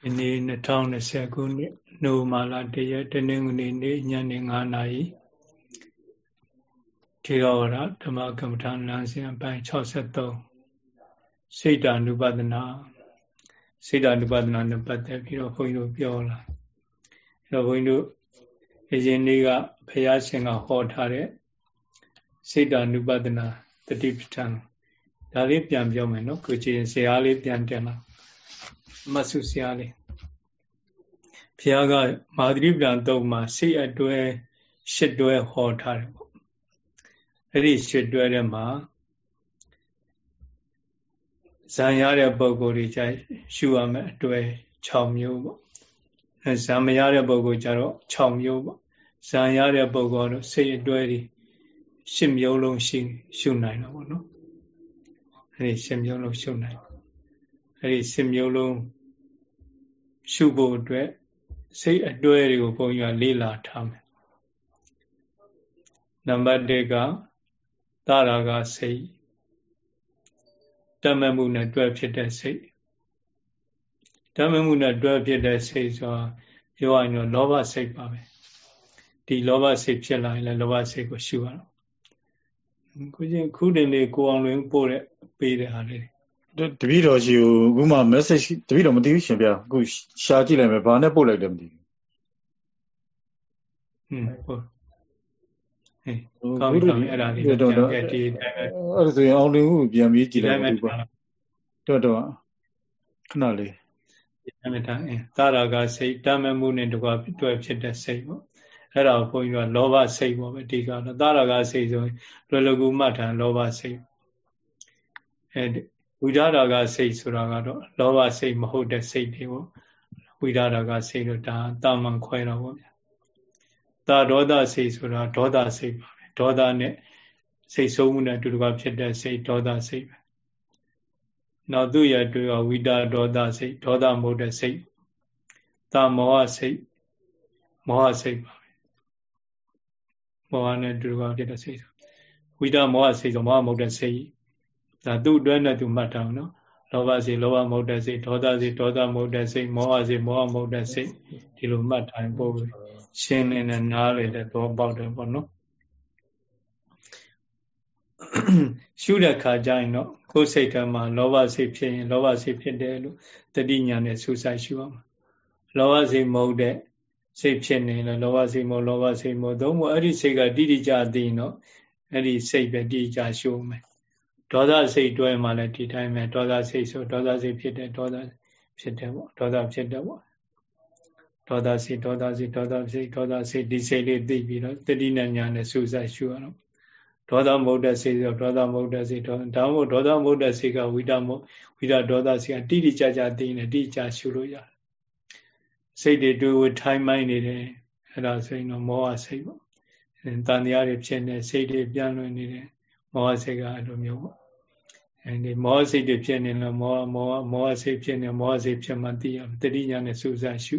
ဒီနေ့2020ခုနှစ်နိုမာလာတရက်တနင်္ဂနွေနေ့ညနေ9:00နာရီထေရဝါဒဓမ္မကမ္မထာလမ်းစဉ်အပိုင်း63စိတ်တ ानु ပဒနာစိတ်တ ानु ပဒနာနဲ့ပတ်သက်ပြီးတော့ခွန်ကြီးတို့ပြောလာအဲတော့ခွန်ကြီးတို့အရင်နေ့ကဘုရားရှင်ကဟောထားတဲ့စိတ်တ ानु ပဒနာတတိပဋ္ဌာန်ဒါလေးပြန်ပြောမယ်နော်ကိုကြည်ဇာလေးပြန်တင်လာ မဆုဆရာလေးဘုရားကမာသရိပံတုံမှာစိတ်အတွဲရှစ်တွဲဟောထားတယ်ပေါ့အဲ့ဒီရှစ်တွဲထဲမှာဇံရတဲ့ပုံကိုယ်တွေကြရှုရမယ်အတွဲ6မျိုးပေါ့အဲဇံမရတဲ့ပုံကိုယ်ကြတော့6မျိုးပေါ့ဇံရတဲ့ပုံကတော့စိတ်အတွဲတွေ10မျိုးလုံးရှိရှုနိုင်တာပေါ့နော်အဲဒီ10မျိုးလုံးရှုနိုင်အဲဒီ10မျိုးလုံး ရှုဖို့အတွက်စိတ်အတွဲတွေကိုဘုန်းကြီးကလေ့လာထားမယ်နံပါတ်1ကသရာဂစိတ်တမမှုနဲ့တွဲဖြစ်တဲ့စိတ်တမမှုနဲ့တွဲဖြစ်တဲ့စိတ်ဆိုတာပြောရရင်တော့လောဘစိတ်ပါပဲဒီလောဘစိတ်ဖြစ်လာရင်လည်းလောဘစိတ်ကိုရှုရအောင်ခုချင်းခုတင်လေးကိုအောင်လွင်ပို့တဲ့ပေးတဲ့ဟာလေး တပည့်တော်ကြီးကိုအခုမှ message တပည့်တော်မသိဘူးရှင်ဗျာအခုရှာကြည့်လိုက်မယ်ဘာနဲ့ပို့လိုက်တယ်မသိဘူးဟင်းဟုတ်ဟေးကောင်းပြီအဲ့ဒါလေးပြန်ခဲ့ဒီတိုင်းပဲအဲ့ဒါဆိုရင်အောင်လင်းကိုပြန်ပြီးကြည့်လိုက်ပါတော့တော့ခဏလေးဒီတိုင်းပဲထားအင်းတာရာကစိတ်တမမှုနဲ့တကွာတွေ့ဖြစ်တဲ့စိတ်ပေါ့အဲ့ဒါကိုဘုန်းကြီးကလောဘစိတ်ပေါ့ပဲဒီကတော့တာရာကစိတ်ဆိုရင်လွယ်လွယ်ကူမှတ်ထားလောဘစိတ်အဲဒီ ဝိဓာရာကစိတ်ဆိုတာကတော့လောဘစိတ်မဟုတ်တဲ့စိတ်တွေပေါ့ဝိဓာရာကစိတ်လို့ဒါတာမန်ခွဲတော့ပေါ့ဗျာတာဒေါသစိတ်ဆိုတာဒေါသစိတ်ပါပဲဒေါသနဲ့စိတ်ဆိုးမှုနဲ့အတူတူဖြစ်တဲ့စိတ်ဒေါသစိတ်ပဲနောက်သူ့ရတွေ့ဝိတာဒေါသစိတ်ဒေါသမဟုတ်တဲ့စိတ်တာမောဟစိတ်မောဟစိတ်ပါပဲမောဟနဲ့အတူတူဖြစ်တဲ့စိတ်ဝိတာမောဟစိတ်ဆိုမောဟမဟုတ်တဲ့စိတ် ဒါသူ့အတွင်းနဲ့သူမှတ်ထားအောင်နော်လောဘစိတ်လောဘမဟုတ်တဲ့စိတ်ဒေါသစိတ်ဒေါသမဟုတ်တဲ့စိတ်မောဟစိတ်မောဟမဟုတ်တဲ့စိတ်ဒီလိုမှတ်ထားရင်ပို့ပြီးရှင်းလင်းတဲ့နားလေတဲ့သဘောပေါက်တယ်ပေါ့နော်ရှုတဲ့ခါကျရင်တော့ကိုယ်စိတ်ထဲမှာလောဘစိတ်ဖြစ်ရင်လောဘစိတ်ဖြစ်တယ်လို့တတိညာနဲ့စူးစိုက်ရှုအောင်လောဘစိတ်မဟုတ်တဲ့စိတ်ဖြစ်နေလဲလောဘစိတ်မဟုတ်လောဘစိတ်မဟုတ်သုံးဖို့အဲ့ဒီစိတ်ကတိတိကျသိရင်တော့အဲ့ဒီစိတ်ပဲတိတိကျရှုမယ် ဒေါသစိတ်တွဲမှလည်းဒီတိုင်းပဲဒေါသစိတ်ဆိုဒေါသစိတ်ဖြစ်တယ်ဒေါသဖြစ်တယ်ပေါ့ဒေါသဖြစ်တယ်ပေါ့ဒေါသစိတ်ဒေါသစိတ်ဒေါသစိတ်ဒေါသစိတ်ဒီစိတ်လေးသိပြီးတော့တတိနဲ့ညာနဲ့စူးစိုက်ရှုရအောင်ဒေါသမဟုတ်တဲ့စိတ်ဆိုဒေါသမဟုတ်တဲ့စိတ်ဒေါဒါမှမဟုတ်ဒေါသမဟုတ်တဲ့စိတ်ကဝိတမဝိတဒေါသစိတ်ကတိတိကျကျသိနေတိကျရှုလို့ရတယ်စိတ်တွေတွေ့ဝထိုင်းမိုင်းနေတယ်အဲ့ဒါဆိုရင်တော့မောဟစိတ်ပေါ့တန်တရားတွေဖြစ်နေစိတ်တွေပြန့်လွင့်နေတယ် မောဟစိတ်ကအဲ့လိုမျိုးပေါ့အဲဒီမောဟစိတ်တွေဖြစ်နေလို့မောဟမောဟမောဟစိတ်ဖြစ်နေမောဟစိတ်ဖြစ်မှသိရတတိညာနဲ့စူးစိုက်ရှု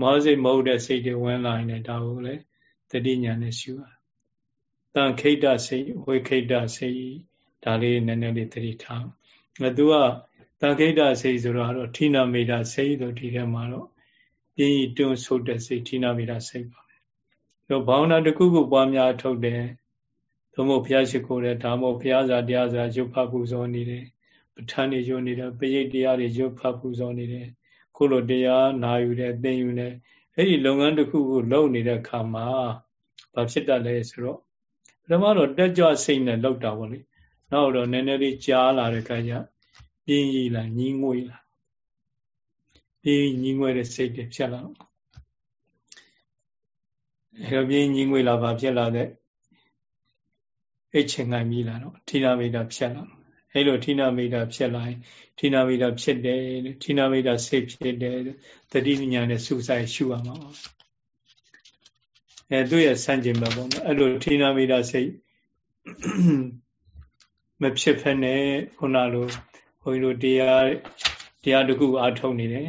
မောစိတ်မဟုတ်တဲ့စိတ်တွေဝင်လာရင်ဒါကိုလည်းတတိညာနဲ့ရှုရတန်ခိတစိတ်ဝိခိတစိတ်ဒါလေးနည်းနည်းလေးသတိထားငါသူကတန်ခိတစိတ်ဆိုတော့ဌိနာမေတာစိတ်တို့ဒီထဲမှာတော့ပြင်းဤတွန်းဆုတ်တဲ့စိတ်ဌိနာမေတာစိတ်ပါပဲတော့ဘာဝနာတစ်ခုခုပွားများထုတ်တယ် သို့မဟုတ်ဘုရားရှိခိုးတယ်ဒါမှမဟုတ်ဘုရားစာတရားစာရုပ်ဖတ်ပူဇော်နေတယ်ပဋ္ဌာန်းတွေယုံနေတယ်ပရိတ်တရားတွေရုပ်ဖတ်ပူဇော်နေတယ်ခုလိုတရားနာယူတဲ့သင်ယူတဲ့အဲ့ဒီလုပ်ငန်းတစ်ခုကိုလုပ်နေတဲ့အခါမှာဘာဖြစ်တတ်လဲဆိုတော့ပထမတော့တက်ကြွစိတ်နဲ့လောက်တာပေါ့လေနောက်တော့နည်းနည်းလေးကြားလာတဲ့အခါကျပြင်းရည်လာညီးငွေလာပြင်းညီးငွေတဲ့စိတ်တွေဖြစ်လာတော့အဲ့ပြင်းညီးငွေလာဘာဖြစ်လာတဲ့ အိတ်ချင်နိုင်ပြီလာတော့ထိနာမိတာဖြစ်လာအဲ့လိုထိနာမိတာဖြစ်လာရင်ထိနာမိတာဖြစ်တယ်ထိနာမိတာစိတ်ဖြစ်တယ်တတိညာနဲ့စူးစိုက်ရှုရမှာပါအဲသူ့ရဲ့စံကျင်ဘက်ပေါ့နော်အဲ့လိုထိနာမိတာစိတ်မဖြစ်ဖက်နဲ့ခုနလိုဘုန်းကြီးတို့တရားတရားတခုအားထုတ်နေတယ်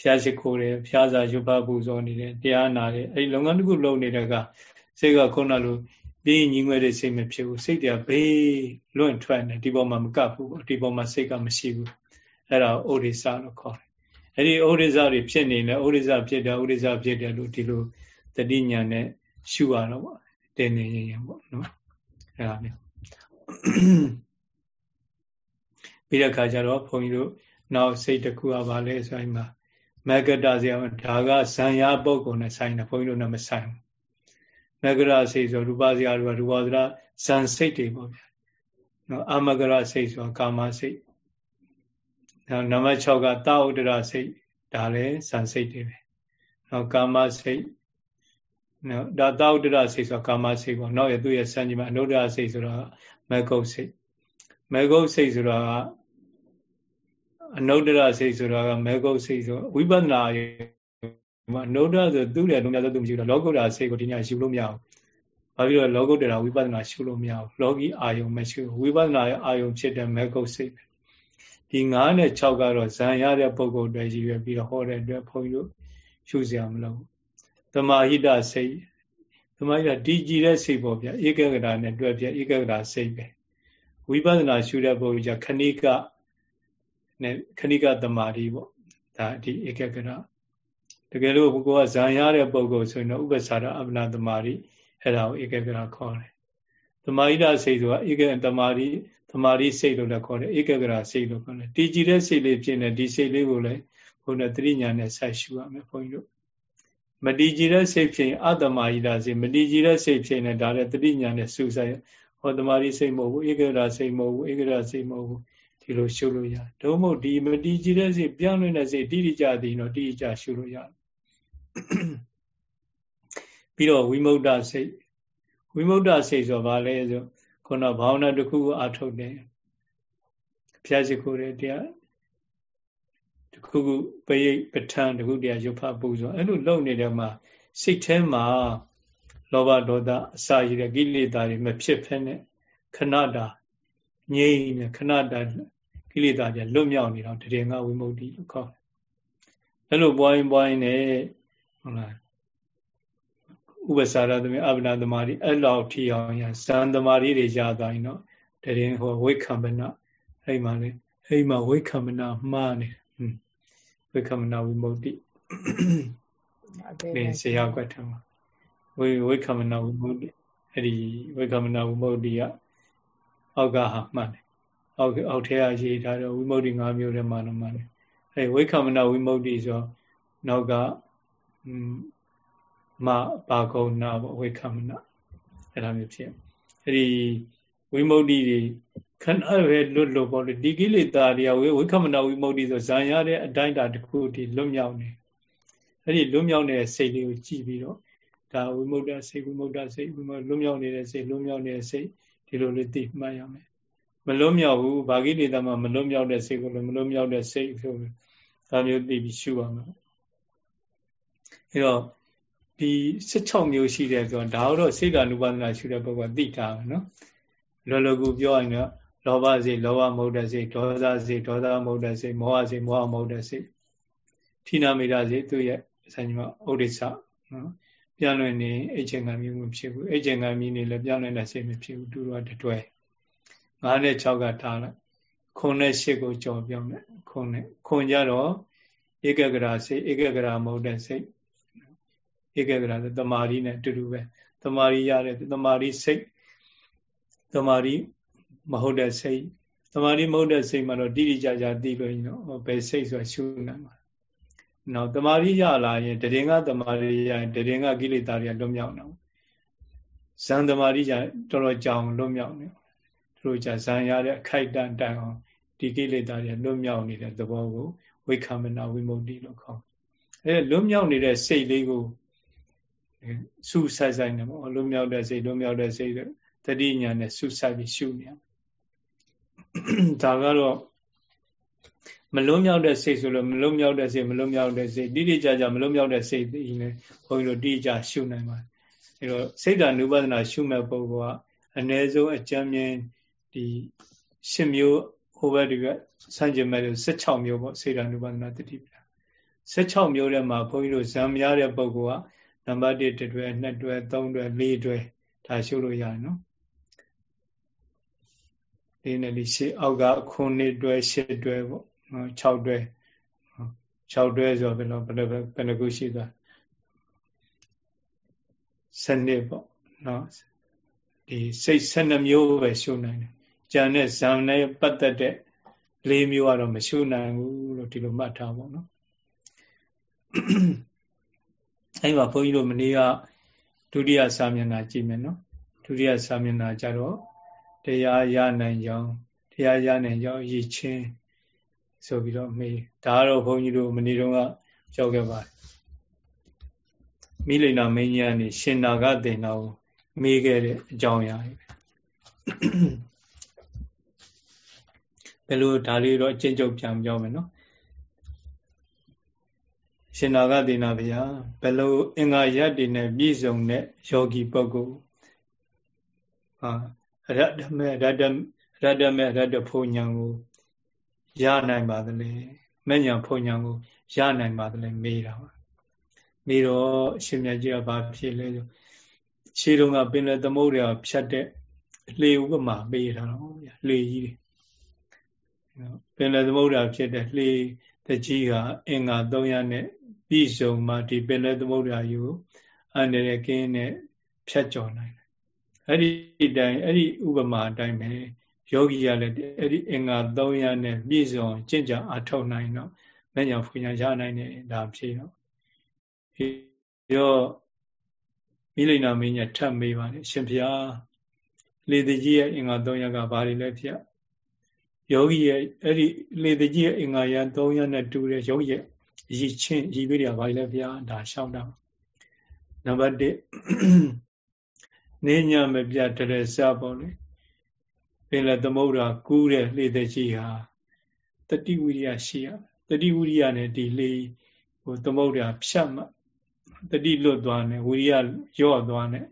ဖျားရှိခိုးတယ်ဖျားစာရုပ်ဖပူဇော်နေတယ်တရားနာတယ်အဲ့ဒီလုပ်ငန်းတခုလုပ်နေတဲ့ကစိတ်ကခုနလို ပြင်းညီငွဲတဲ့စိတ်မဖြစ်ဘူးစိတ်တရားဘေးလွင့်ထွက်နေဒီပေါ်မှာမကပ်ဘူးဒီပေါ်မှာစိတ်ကမရှိဘူးအဲ့ဒါဥဒိစ္စလို့ခေါ်တယ်အဲ့ဒီဩရိဇတွေဖြစ်နေလဲဩရိဇဖြစ်တယ်ဩရိဇဖြစ်တယ်လို့ဒီလိုတတိညာနဲ့ရှုရတော့ပေါ့တင်းနေရင်ရင်ပေါ့နော်အဲ့ဒါမျိုးပြီးတဲ့ခါကျတော့ဘုန်းကြီးတို့နောက်စိတ်တစ်ခုကပါလဲဆိုရင်မှာမဂ္ဂတဇေယဒါကဇံရပုဂ္ဂိုလ်နဲ့ဆိုင်တယ်ဘုန်းကြီးတို့နဲ့မဆိုင်ဘူး မဂ္ဂရစိတ်ဆိုရူပဇေယရူပရူပဇရာဇံစိတ်တွေပေါ့ဗျာနော်အမဂရစိတ်ဆိုတာကာမစိတ်နောက်နံပါတ်6ကတာဥဒရစိတ်ဒါလည်းဇံစိတ်တွေပဲနောက်ကာမစိတ်နော်ဒါတာဥဒရစိတ်ဆိုတာကာမစိတ်ပေါ့နောက်ရသူရဲ့စံကြီးမှာအနုဒရစိတ်ဆိုတာမဂ္ဂုတ်စိတ်မဂ္ဂုတ်စိတ်ဆိုတာကအနုဒ္ဒရစိတ်ဆိုတာကမေဂုတ်စိတ်ဆိုဝိပဿနာရေ မှာအနုဒ္ဒရဆိုသူ့တယ်လုံးများဆိုသူမရှိဘူးလောကုတ္တရာစိတ်ကိုဒီညရှုလို့မရဘူး။ဘာဖြစ်လို့လောကုတ္တရာဝိပဿနာရှုလို့မရဘူး။လောကီအာယုံမရှိဘူး။ဝိပဿနာရဲ့အာယုံဖြစ်တဲ့မေဂုတ်စိတ်ပဲ။ဒီ9နဲ့6ကတော့ဇံရတဲ့ပုံကိုယ်တွေကြီးပဲပြီးတော့ဟောတဲ့အတွက်ဘုန်းကြီးတို့ရှုစရာမလိုဘူး။သမာဟိတစိတ်သမာဟိတဒီကြည်တဲ့စိတ်ပေါ့ဗျာဧကဂရနဲ့တွဲပြဧကဂရစိတ်ပဲ။ဝိပဿနာရှုတဲ့ပုံကြီးကခဏိကနဲ့ခဏိကသမารီပေါ့ဒါဒီဧကဂရ တကယ်လို့ကိုကဇံရတဲ့ပုံကိုဆိုရင်တော့ဥပ္ပစာရအပနာတမာရီအဲ့ဒါကိုဧကဂရခေါ်တယ်။တမာရီတာစိတ်ဆိုတာဧကတမာရီတမာရီစိတ်လို့လည်းခေါ်တယ်ဧကဂရစိတ်လို့ခေါ်တယ်။တည်ကြည်တဲ့စိတ်လေးဖြစ်နေဒီစိတ်လေးကိုလည်းဘုန်းတော်တရိညာနဲ့ဆက်ရှုရမယ်ဘုန်းကြီးတို့။မတည်ကြည်တဲ့စိတ်ဖြစ်ရင်အတမာရီတာစိတ်မတည်ကြည်တဲ့စိတ်ဖြစ်နေဒါလည်းတရိညာနဲ့စုဆိုင်ဟောတမာရီစိတ်မဟုတ်ဘူးဧကဂရစိတ်မဟုတ်ဘူးဧကဂရစိတ်မဟုတ်ဘူးဒီလိုရှုလို့ရတယ်။ဒါမှမဟုတ်ဒီမတည်ကြည်တဲ့စိတ်ပြောင်းလဲတဲ့စိတ်တိတိကျသည်တော့တိတိကျရှုလို့ရတယ် ပြီးတော့ဝိမု ക്ത စိတ်ဝိမု ക്ത စိတ်ဆိုဘာလဲဆိုခုနဘာဝနာတစ်ခုကိုအထုတ်တယ်ဘုရားရှိခိုးတဲ့တရားတစ်ခုခုပရိတ်ပဋ္ဌာန်းတစ်ခုတရားရုပ်ဖပူဆိုအဲ့လိုလုံနေတဲ့မှာစိတ်ထဲမှာလောဘဒေါသအစာရည်ကိလေသာတွေမဖြစ်ဖ ೇನೆ ခဏတာငြိမ့်နေခဏတာကိလေသာတွေလွတ်မြောက်နေတော့တရင်ကဝိမု ക്തി လို့ခေါ်တယ်။အဲ့လိုပွားရင်ပွားရင်လည်း ဟုတ်လားဥပ္ပစာရသမီးအဗ္ဗနာသမารီအဲ့လောက်ထီအောင်ရဇန်သမารီတွေရသွားရင်တော့တရင်ဟောဝိခံမနာအဲ့မှာလေအဲ့မှာဝိခံမနာမှားနေဝိခံမနာဝိမု ക്തി ဒီဆရာကွက်ထမှာဝိဝိခံမနာဝိမု ക്തി အဲ့ဒီဝိခံမနာဝိမု ക്തി ကအောက်ကဟာမှန်တယ်အောက်အောက်ထဲကရေးထားတော့ဝိမု ക്തി ၅မျိုးထဲမှာတော့မှန်တယ်အဲဝိခမနဝိမု ക്തി ဆိုနောက်က မဘာကုဏပေါ့ဝိခမနအဲ့ဒါမျိုးဖြစ်အဲ့ဒီဝိမု ക്തി တွေခဏပဲလွတ်လို့ပေါ့လေဒီကိလေသာတွေကဝိဝိခမနဝိမု ക്തി ဆိုဇံရတဲ့အတိုင်းတာတစ်ခုဒီလွတ်မြောက်နေအဲ့ဒီလွတ်မြောက်နေတဲ့စိတ်လေးကိုကြည့်ပြီးတော့ဒါဝိမု ക്ത စိတ်ဝိမု ക്ത စိတ်ဝိမုလွတ်မြောက်နေတဲ့စိတ်လွတ်မြောက်နေတဲ့စိတ်ဒီလိုလေးသိမှတ်ရမယ်မလွတ်မြောက်ဘူးဘာကိလေသာမှမလွတ်မြောက်တဲ့စိတ်ကိုလည်းမလွတ်မြောက်တဲ့စိတ်ဆိုဒါမျိုးသိပြီးရှုရမှာ အဲတော့ဒီ16မျိုးရှိတယ်ဆိုတော့ဒါတော့စိတ်ဓာနုပါဒနာရှုတဲ့ပုဂ္ဂိုလ်သိတာပဲနော်လောလောကူပြောရင်တော့လောဘစိတ်လောဘမဟုတ်တဲ့စိတ်ဒေါသစိတ်ဒေါသမဟုတ်တဲ့စိတ်မောဟစိတ်မောဟမဟုတ်တဲ့စိတ်ဌိနာမိတာစိတ်သူ့ရဲ့အဆိုင်မှာဥဒိစ္စနော်ပြောင်းလဲနေအိတ်ချင်ကမျိုးမဖြစ်ဘူးအိတ်ချင်ကမျိုးနေလည်းပြောင်းလဲတဲ့စိတ်မဖြစ်ဘူးသူတို့ကတတွဲ9နဲ့6ကထားလိုက်ခုနဲ့8ကိုကြော်ပြောင်းတယ်ခုနဲ့ခုကြတော့ဧကဂရာစိတ်ဧကဂရာမဟုတ်တဲ့စိတ် ဧကဂရာဆိုတမာရီနဲ့အတူတူပဲတမာရီရတဲ့တမာရီစိတ်တမာရီမဟုတ်တဲ့စိတ်တမာရီမဟုတ်တဲ့စိတ်မှာတော့တိတိကျကျသိလို့ရင်တော့ဘယ်စိတ်ဆိုရှုနိုင်မှာနော်တမာရီရလာရင်တရင်ကတမာရီရရင်တရင်ကကိလေသာတွေလွတ်မြောက်တော့ဇန်တမာရီကြတော်တော်ကြောင်လွတ်မြောက်နေသူတို့ကြဇန်ရတဲ့အခိုက်တန်တန်အောင်ဒီကိလေသာတွေလွတ်မြောက်နေတဲ့သဘောကိုဝိခမနာဝိမု ക്തി လို့ခေါ်အဲလွတ်မြောက်နေတဲ့စိတ်လေးကို စူဆိုင်ဆိုင်နေပေါ့လွတ်မြောက်တဲ့စိတ်လွတ်မြောက်တဲ့စိတ်တတိညာနဲ့စူဆိုင်ပြီးရှုနေဒါကတော့မလွတ်မြောက်တဲ့စိတ်ဆိုလို့မလွတ်မြောက်တဲ့စိတ်မလွတ်မြောက်တဲ့စိတ်တိတိကျကျမလွတ်မြောက်တဲ့စိတ်ဒီနဲ့ဘုန်းကြီးတို့တိကျရှုနိုင်ပါတယ်အဲတော့စိတ်ဓာနုပဒနာရှုမဲ့ပုဂ္ဂိုလ်ကအ ਨੇ ဆုံးအကြမ်းမြင်ဒီရှစ်မျိုးဟိုဘက်ဒီဘက်ဆန့်ကျင်မဲ့16မျိုးပေါ့စေတ ानु ပါဒနာတတိပ္ပာ16မျိုးထဲမှာဘုန်းကြီးတို့ဇံများတဲ့ပုဂ္ဂိုလ်က နံပါတ်1တတွဲ2တွဲ3တွဲ4တွဲဒါရှုလို့ရတယ်နော်ဒီနေ့ဒီရှေ့အောက်ကခုနှစ်တွဲ8တွဲပေါ့နော်6တွဲ6တွဲဆိုဘယ်လိုဘယ်လိုဘယ်နှခုရှိသွားစနစ်ပေါ့နော်ဒီစိတ်12မျိုးပဲရှုနိုင်တယ်။ကြံတဲ့ဇံနဲ့ပတ်သက်တဲ့၄မျိုးကတော့မရှုနိုင်ဘူးလို့ဒီလိုမှတ်ထားပါတော့။ အဲ့မှာဘုန်းကြီးတို့မနေ့ကဒုတိယစာမျက်နှာကြည့်မယ်နော်။ဒုတိယစာမျက်နှာကျတော့တရားရနိုင်ကြောင်းတရားရနိုင်ကြောင်းရည်ချင်းဆိုပြီးတော့မေးဒါကတော့ဘုန်းကြီးတို့မနေ့တုန်းကကြောက်ခဲ့ပါတယ်မိလိန်နာမင်းကြီးကနေရှင်နာဂတင်တော်ကိုမေးခဲ့တဲ့အကြောင်းအရာဘယ်လိုဒါလေးတော့အကျဉ်းချုပ်ပြန်ပြောမယ်နော် ရှင်နာဂတိနာဗျာဘယ်လိုအင်္ဂါရတ္တိနဲ့ပြည့်စုံတဲ့ယောဂီပုဂ္ဂိုလ်ဟာရတ္တမေရတ္တရတ္တမေရတ္တဖုန်ညာကိုရနိုင်ပါသလဲမဲ့ညာဖုန်ညာကိုရနိုင်ပါသလဲမေးတာပါမေးတော့အရှင်မြတ်ကြီးကဘာဖြစ်လဲဆိုရှေးတုန်းကပင်လယ်သမုဒ္ဒရာဖြတ်တဲ့လှေဥပမာပေးထားတော့ဗျာလှေကြီးပင်လယ်သမုဒ္ဒရာဖြစ်တဲ့လှေတကြီးကအင်္ဂါ300နဲ့ ပြည်စုံမှဒီပင်လယ်သမုဒ္ဒရာယူအန္တရာယ်ကင်းနဲ့ဖြတ်ကျော်နိုင်တယ်အဲ့ဒီတိုင်းအဲ့ဒီဥပမာအတိုင်းပဲယောဂီရလည်းအဲ့ဒီအင်္ဂါ300နဲ့ပြည့်စုံကျင့်ကြံအထောက်နိုင်တော့မညာဖွညာရနိုင်တယ်ဒါဖြစ်တော့ပြီးတော့မိလိန်နာမင်းကြီးထပ်မေးပါတယ်ရှင်ဖျားလေတကြီးရဲ့အင်္ဂါ300ကဘာတွေလဲဖျက်ယောဂီရဲ့အဲ့ဒီလေတကြီးရဲ့အင်္ဂါရ300နဲ့တူတဲ့ယောဂီရဲ့ ရည်ချင်းရည်ပေးတွေကဘာလဲဖျားဒါရှောင်းတာနံပါတ်1နေညမပြတရစပေါ့လေပင်လသမုဒ္ဒရာကူးတဲ့လေတကြီးဟာတတိဝိရိယရှိရတတိဝိရိယနဲ့ဒီလေဟိုသမုဒ္ဒရာဖြတ်မှတတိလွတ်သွားတယ်ဝိရိယရော့သွားတယ်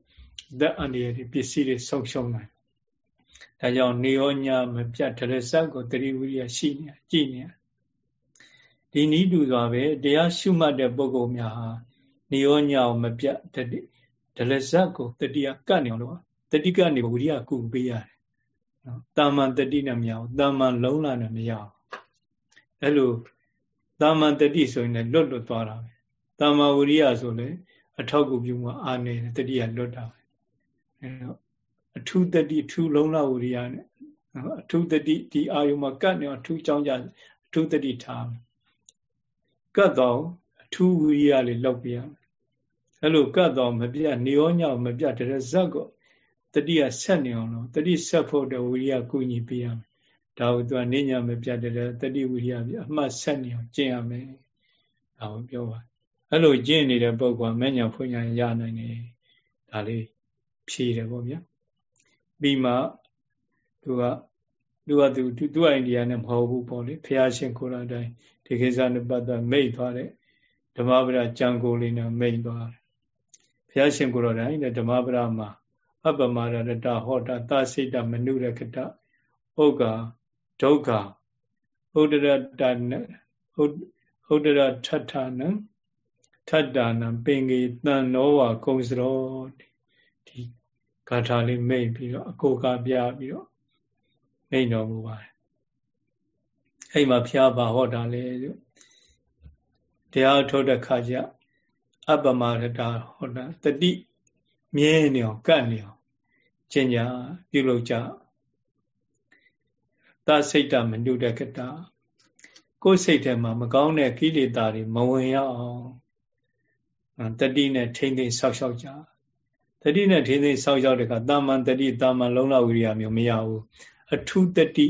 သက်အန္တရာယ်ပစ္စည်းတွေဆုံးရှုံးနိုင်ဒါကြောင့်နေရောညမပြတ်တရစက်ကိုတတိဝိရိယရှိနေကြည်နေ ဒီနည်းတူစွာပဲတရားရှုမှတ်တဲ့ပုဂ္ဂိုလ်များဟာနေရောညကိုမပြတ်တတိဒလဇတ်ကိုတတိယကတ်နေအောင်လို့တတိကနေဝိရိယကုပေးရတယ်နော်တာမန်တတိနဲ့မရဘူးတာမန်လုံးလာနဲ့မရဘူးအဲ့လိုတာမန်တတိဆိုရင်လည်းလွတ်လွတ်သွားတာပဲတာမဝရိယဆိုလည်းအထောက်ကူပြုမှအာနေတတိယလွတ်တာပဲအဲတော့အထုတတိအထုလုံးလဝရိယနဲ့အထုတတိဒီအာယုမှာကတ်နေအထုကြောင်းကြအထုတတိထား ကတ်တော့အထုဝရိယလေးလောက်ပြရမယ်အဲ့လိုကတ်တော့မပြနေရောညောင်မပြတရဇက်ကိုတတိယဆက်နေအောင်လို့တတိဆက်ဖို့တဲ့ဝိရိယကုညီပေးရမယ်ဒါကိုသူကနေညာမပြတဲ့တတိဝိရိယပြအမှတ်ဆက်နေအောင်ကျင့်ရမယ်ဒါကိုပြောပါအဲ့လိုကျင့်နေတဲ့ပုဂ္ဂိုလ်ကမညာဖွညာရနိုင်တယ်ဒါလေးဖြေတယ်ပေါ့ဗျာပြီးမှသူကသူကသူသူ့အိန္ဒိယနဲ့မဟုတ်ဘူးပေါ့လေဖះရှင်ကိုလာတိုင်း ဒီကိစ္စနဲ့ပတ်သက်မိတ်သွားတဲ့ဓမ္မပဒကြံကိုလေးနဲ့မိတ်သွားတယ်ဖះရှင်ကိုတော်တိုင်းဓမ္မပဒမှာအပမရတဟောတာသစိတမနုရကတဥက္ကာဒုက္ခဥဒရတနဥဒရထထနံထတ္တာနံပင်ကြီးတန်နောဝကုံစရောဒီဂါထာလေးမိတ်ပြီးတော့အကိုကပြပြီးတော့မိတ်တော်မူပါတယ် အဲ့မှာဖျားပါဟောတာလေတရားထုတ်တဲ့ခါကျအပ္ပမရတာဟောတာတတိမြဲနေအောင်ကတ်နေအောင်ကျင့်ကြပြုလုပ်ကြသစိတ်တမနုတကတာကိုယ်စိတ်ထဲမှာမကောင်းတဲ့ကိလေသာတွေမဝင်ရအောင်တတိနဲ့ထိမ့်သိမ့်ဆောက်ရှောက်ကြတတိနဲ့ထိမ့်သိမ့်ဆောက်ရှောက်တဲ့ကတာမန်တတိတာမန်လုံးလဝိရိယမျိုးမရဘူးအထုတတိ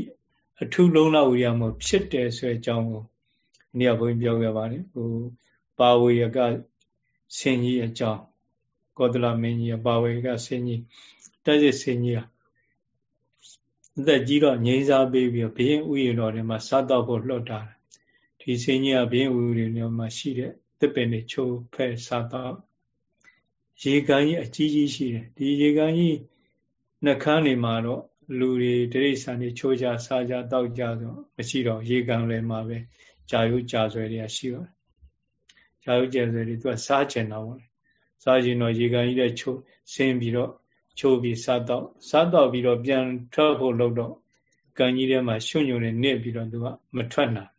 အထုလုံးလဝိရိယမျိုးဖြစ်တယ်ဆိုတဲ့အကြောင်းကိုနေရာဘုန်းကြီးပြောခဲ့ပါတယ်ဟိုပါဝေယကဆင်ကြီးအကြောင်းကောသလမင်းကြီးပါဝေယကဆင်ကြီးတက်စစ်ဆင်ကြီးအသက်ကြီးတော့ငြိမ်းစားပေးပြီးဘင်းဥယျာဉ်တော်ထဲမှာစားတော့ဖို့လှုပ်တာဒီဆင်ကြီးကဘင်းဥယျာဉ်တော်မှာရှိတဲ့သစ်ပင်တွေချိုးဖဲ့စားတော့ရေကန်ကြီးအကြီးကြီးရှိတယ်ဒီရေကန်ကြီးနှကန်းနေမှာတော့ လူတွေတိရစ္ဆာန်တွေချိုးကြစားကြတောက်ကြဆိုမရှိတော့ရေကန်လည်းမှာပဲကြာရုကြာဆွဲတွေကရှိတော့ကြာရုကြာဆွဲတွေသူကစားကျင်တော့ဗောစားကျင်တော့ရေကန်ကြီးတဲ့ချိုးဆင်းပြီးတော့ချိုးပြီးစားတော့စားတော့ပြီးတော့ပြန်ထွက်ဖို့လုပ်တော့ကန်ကြီးထဲမှာရွှွညွန့်နေနစ်ပြီးတော့သူကမထွက်နိုင်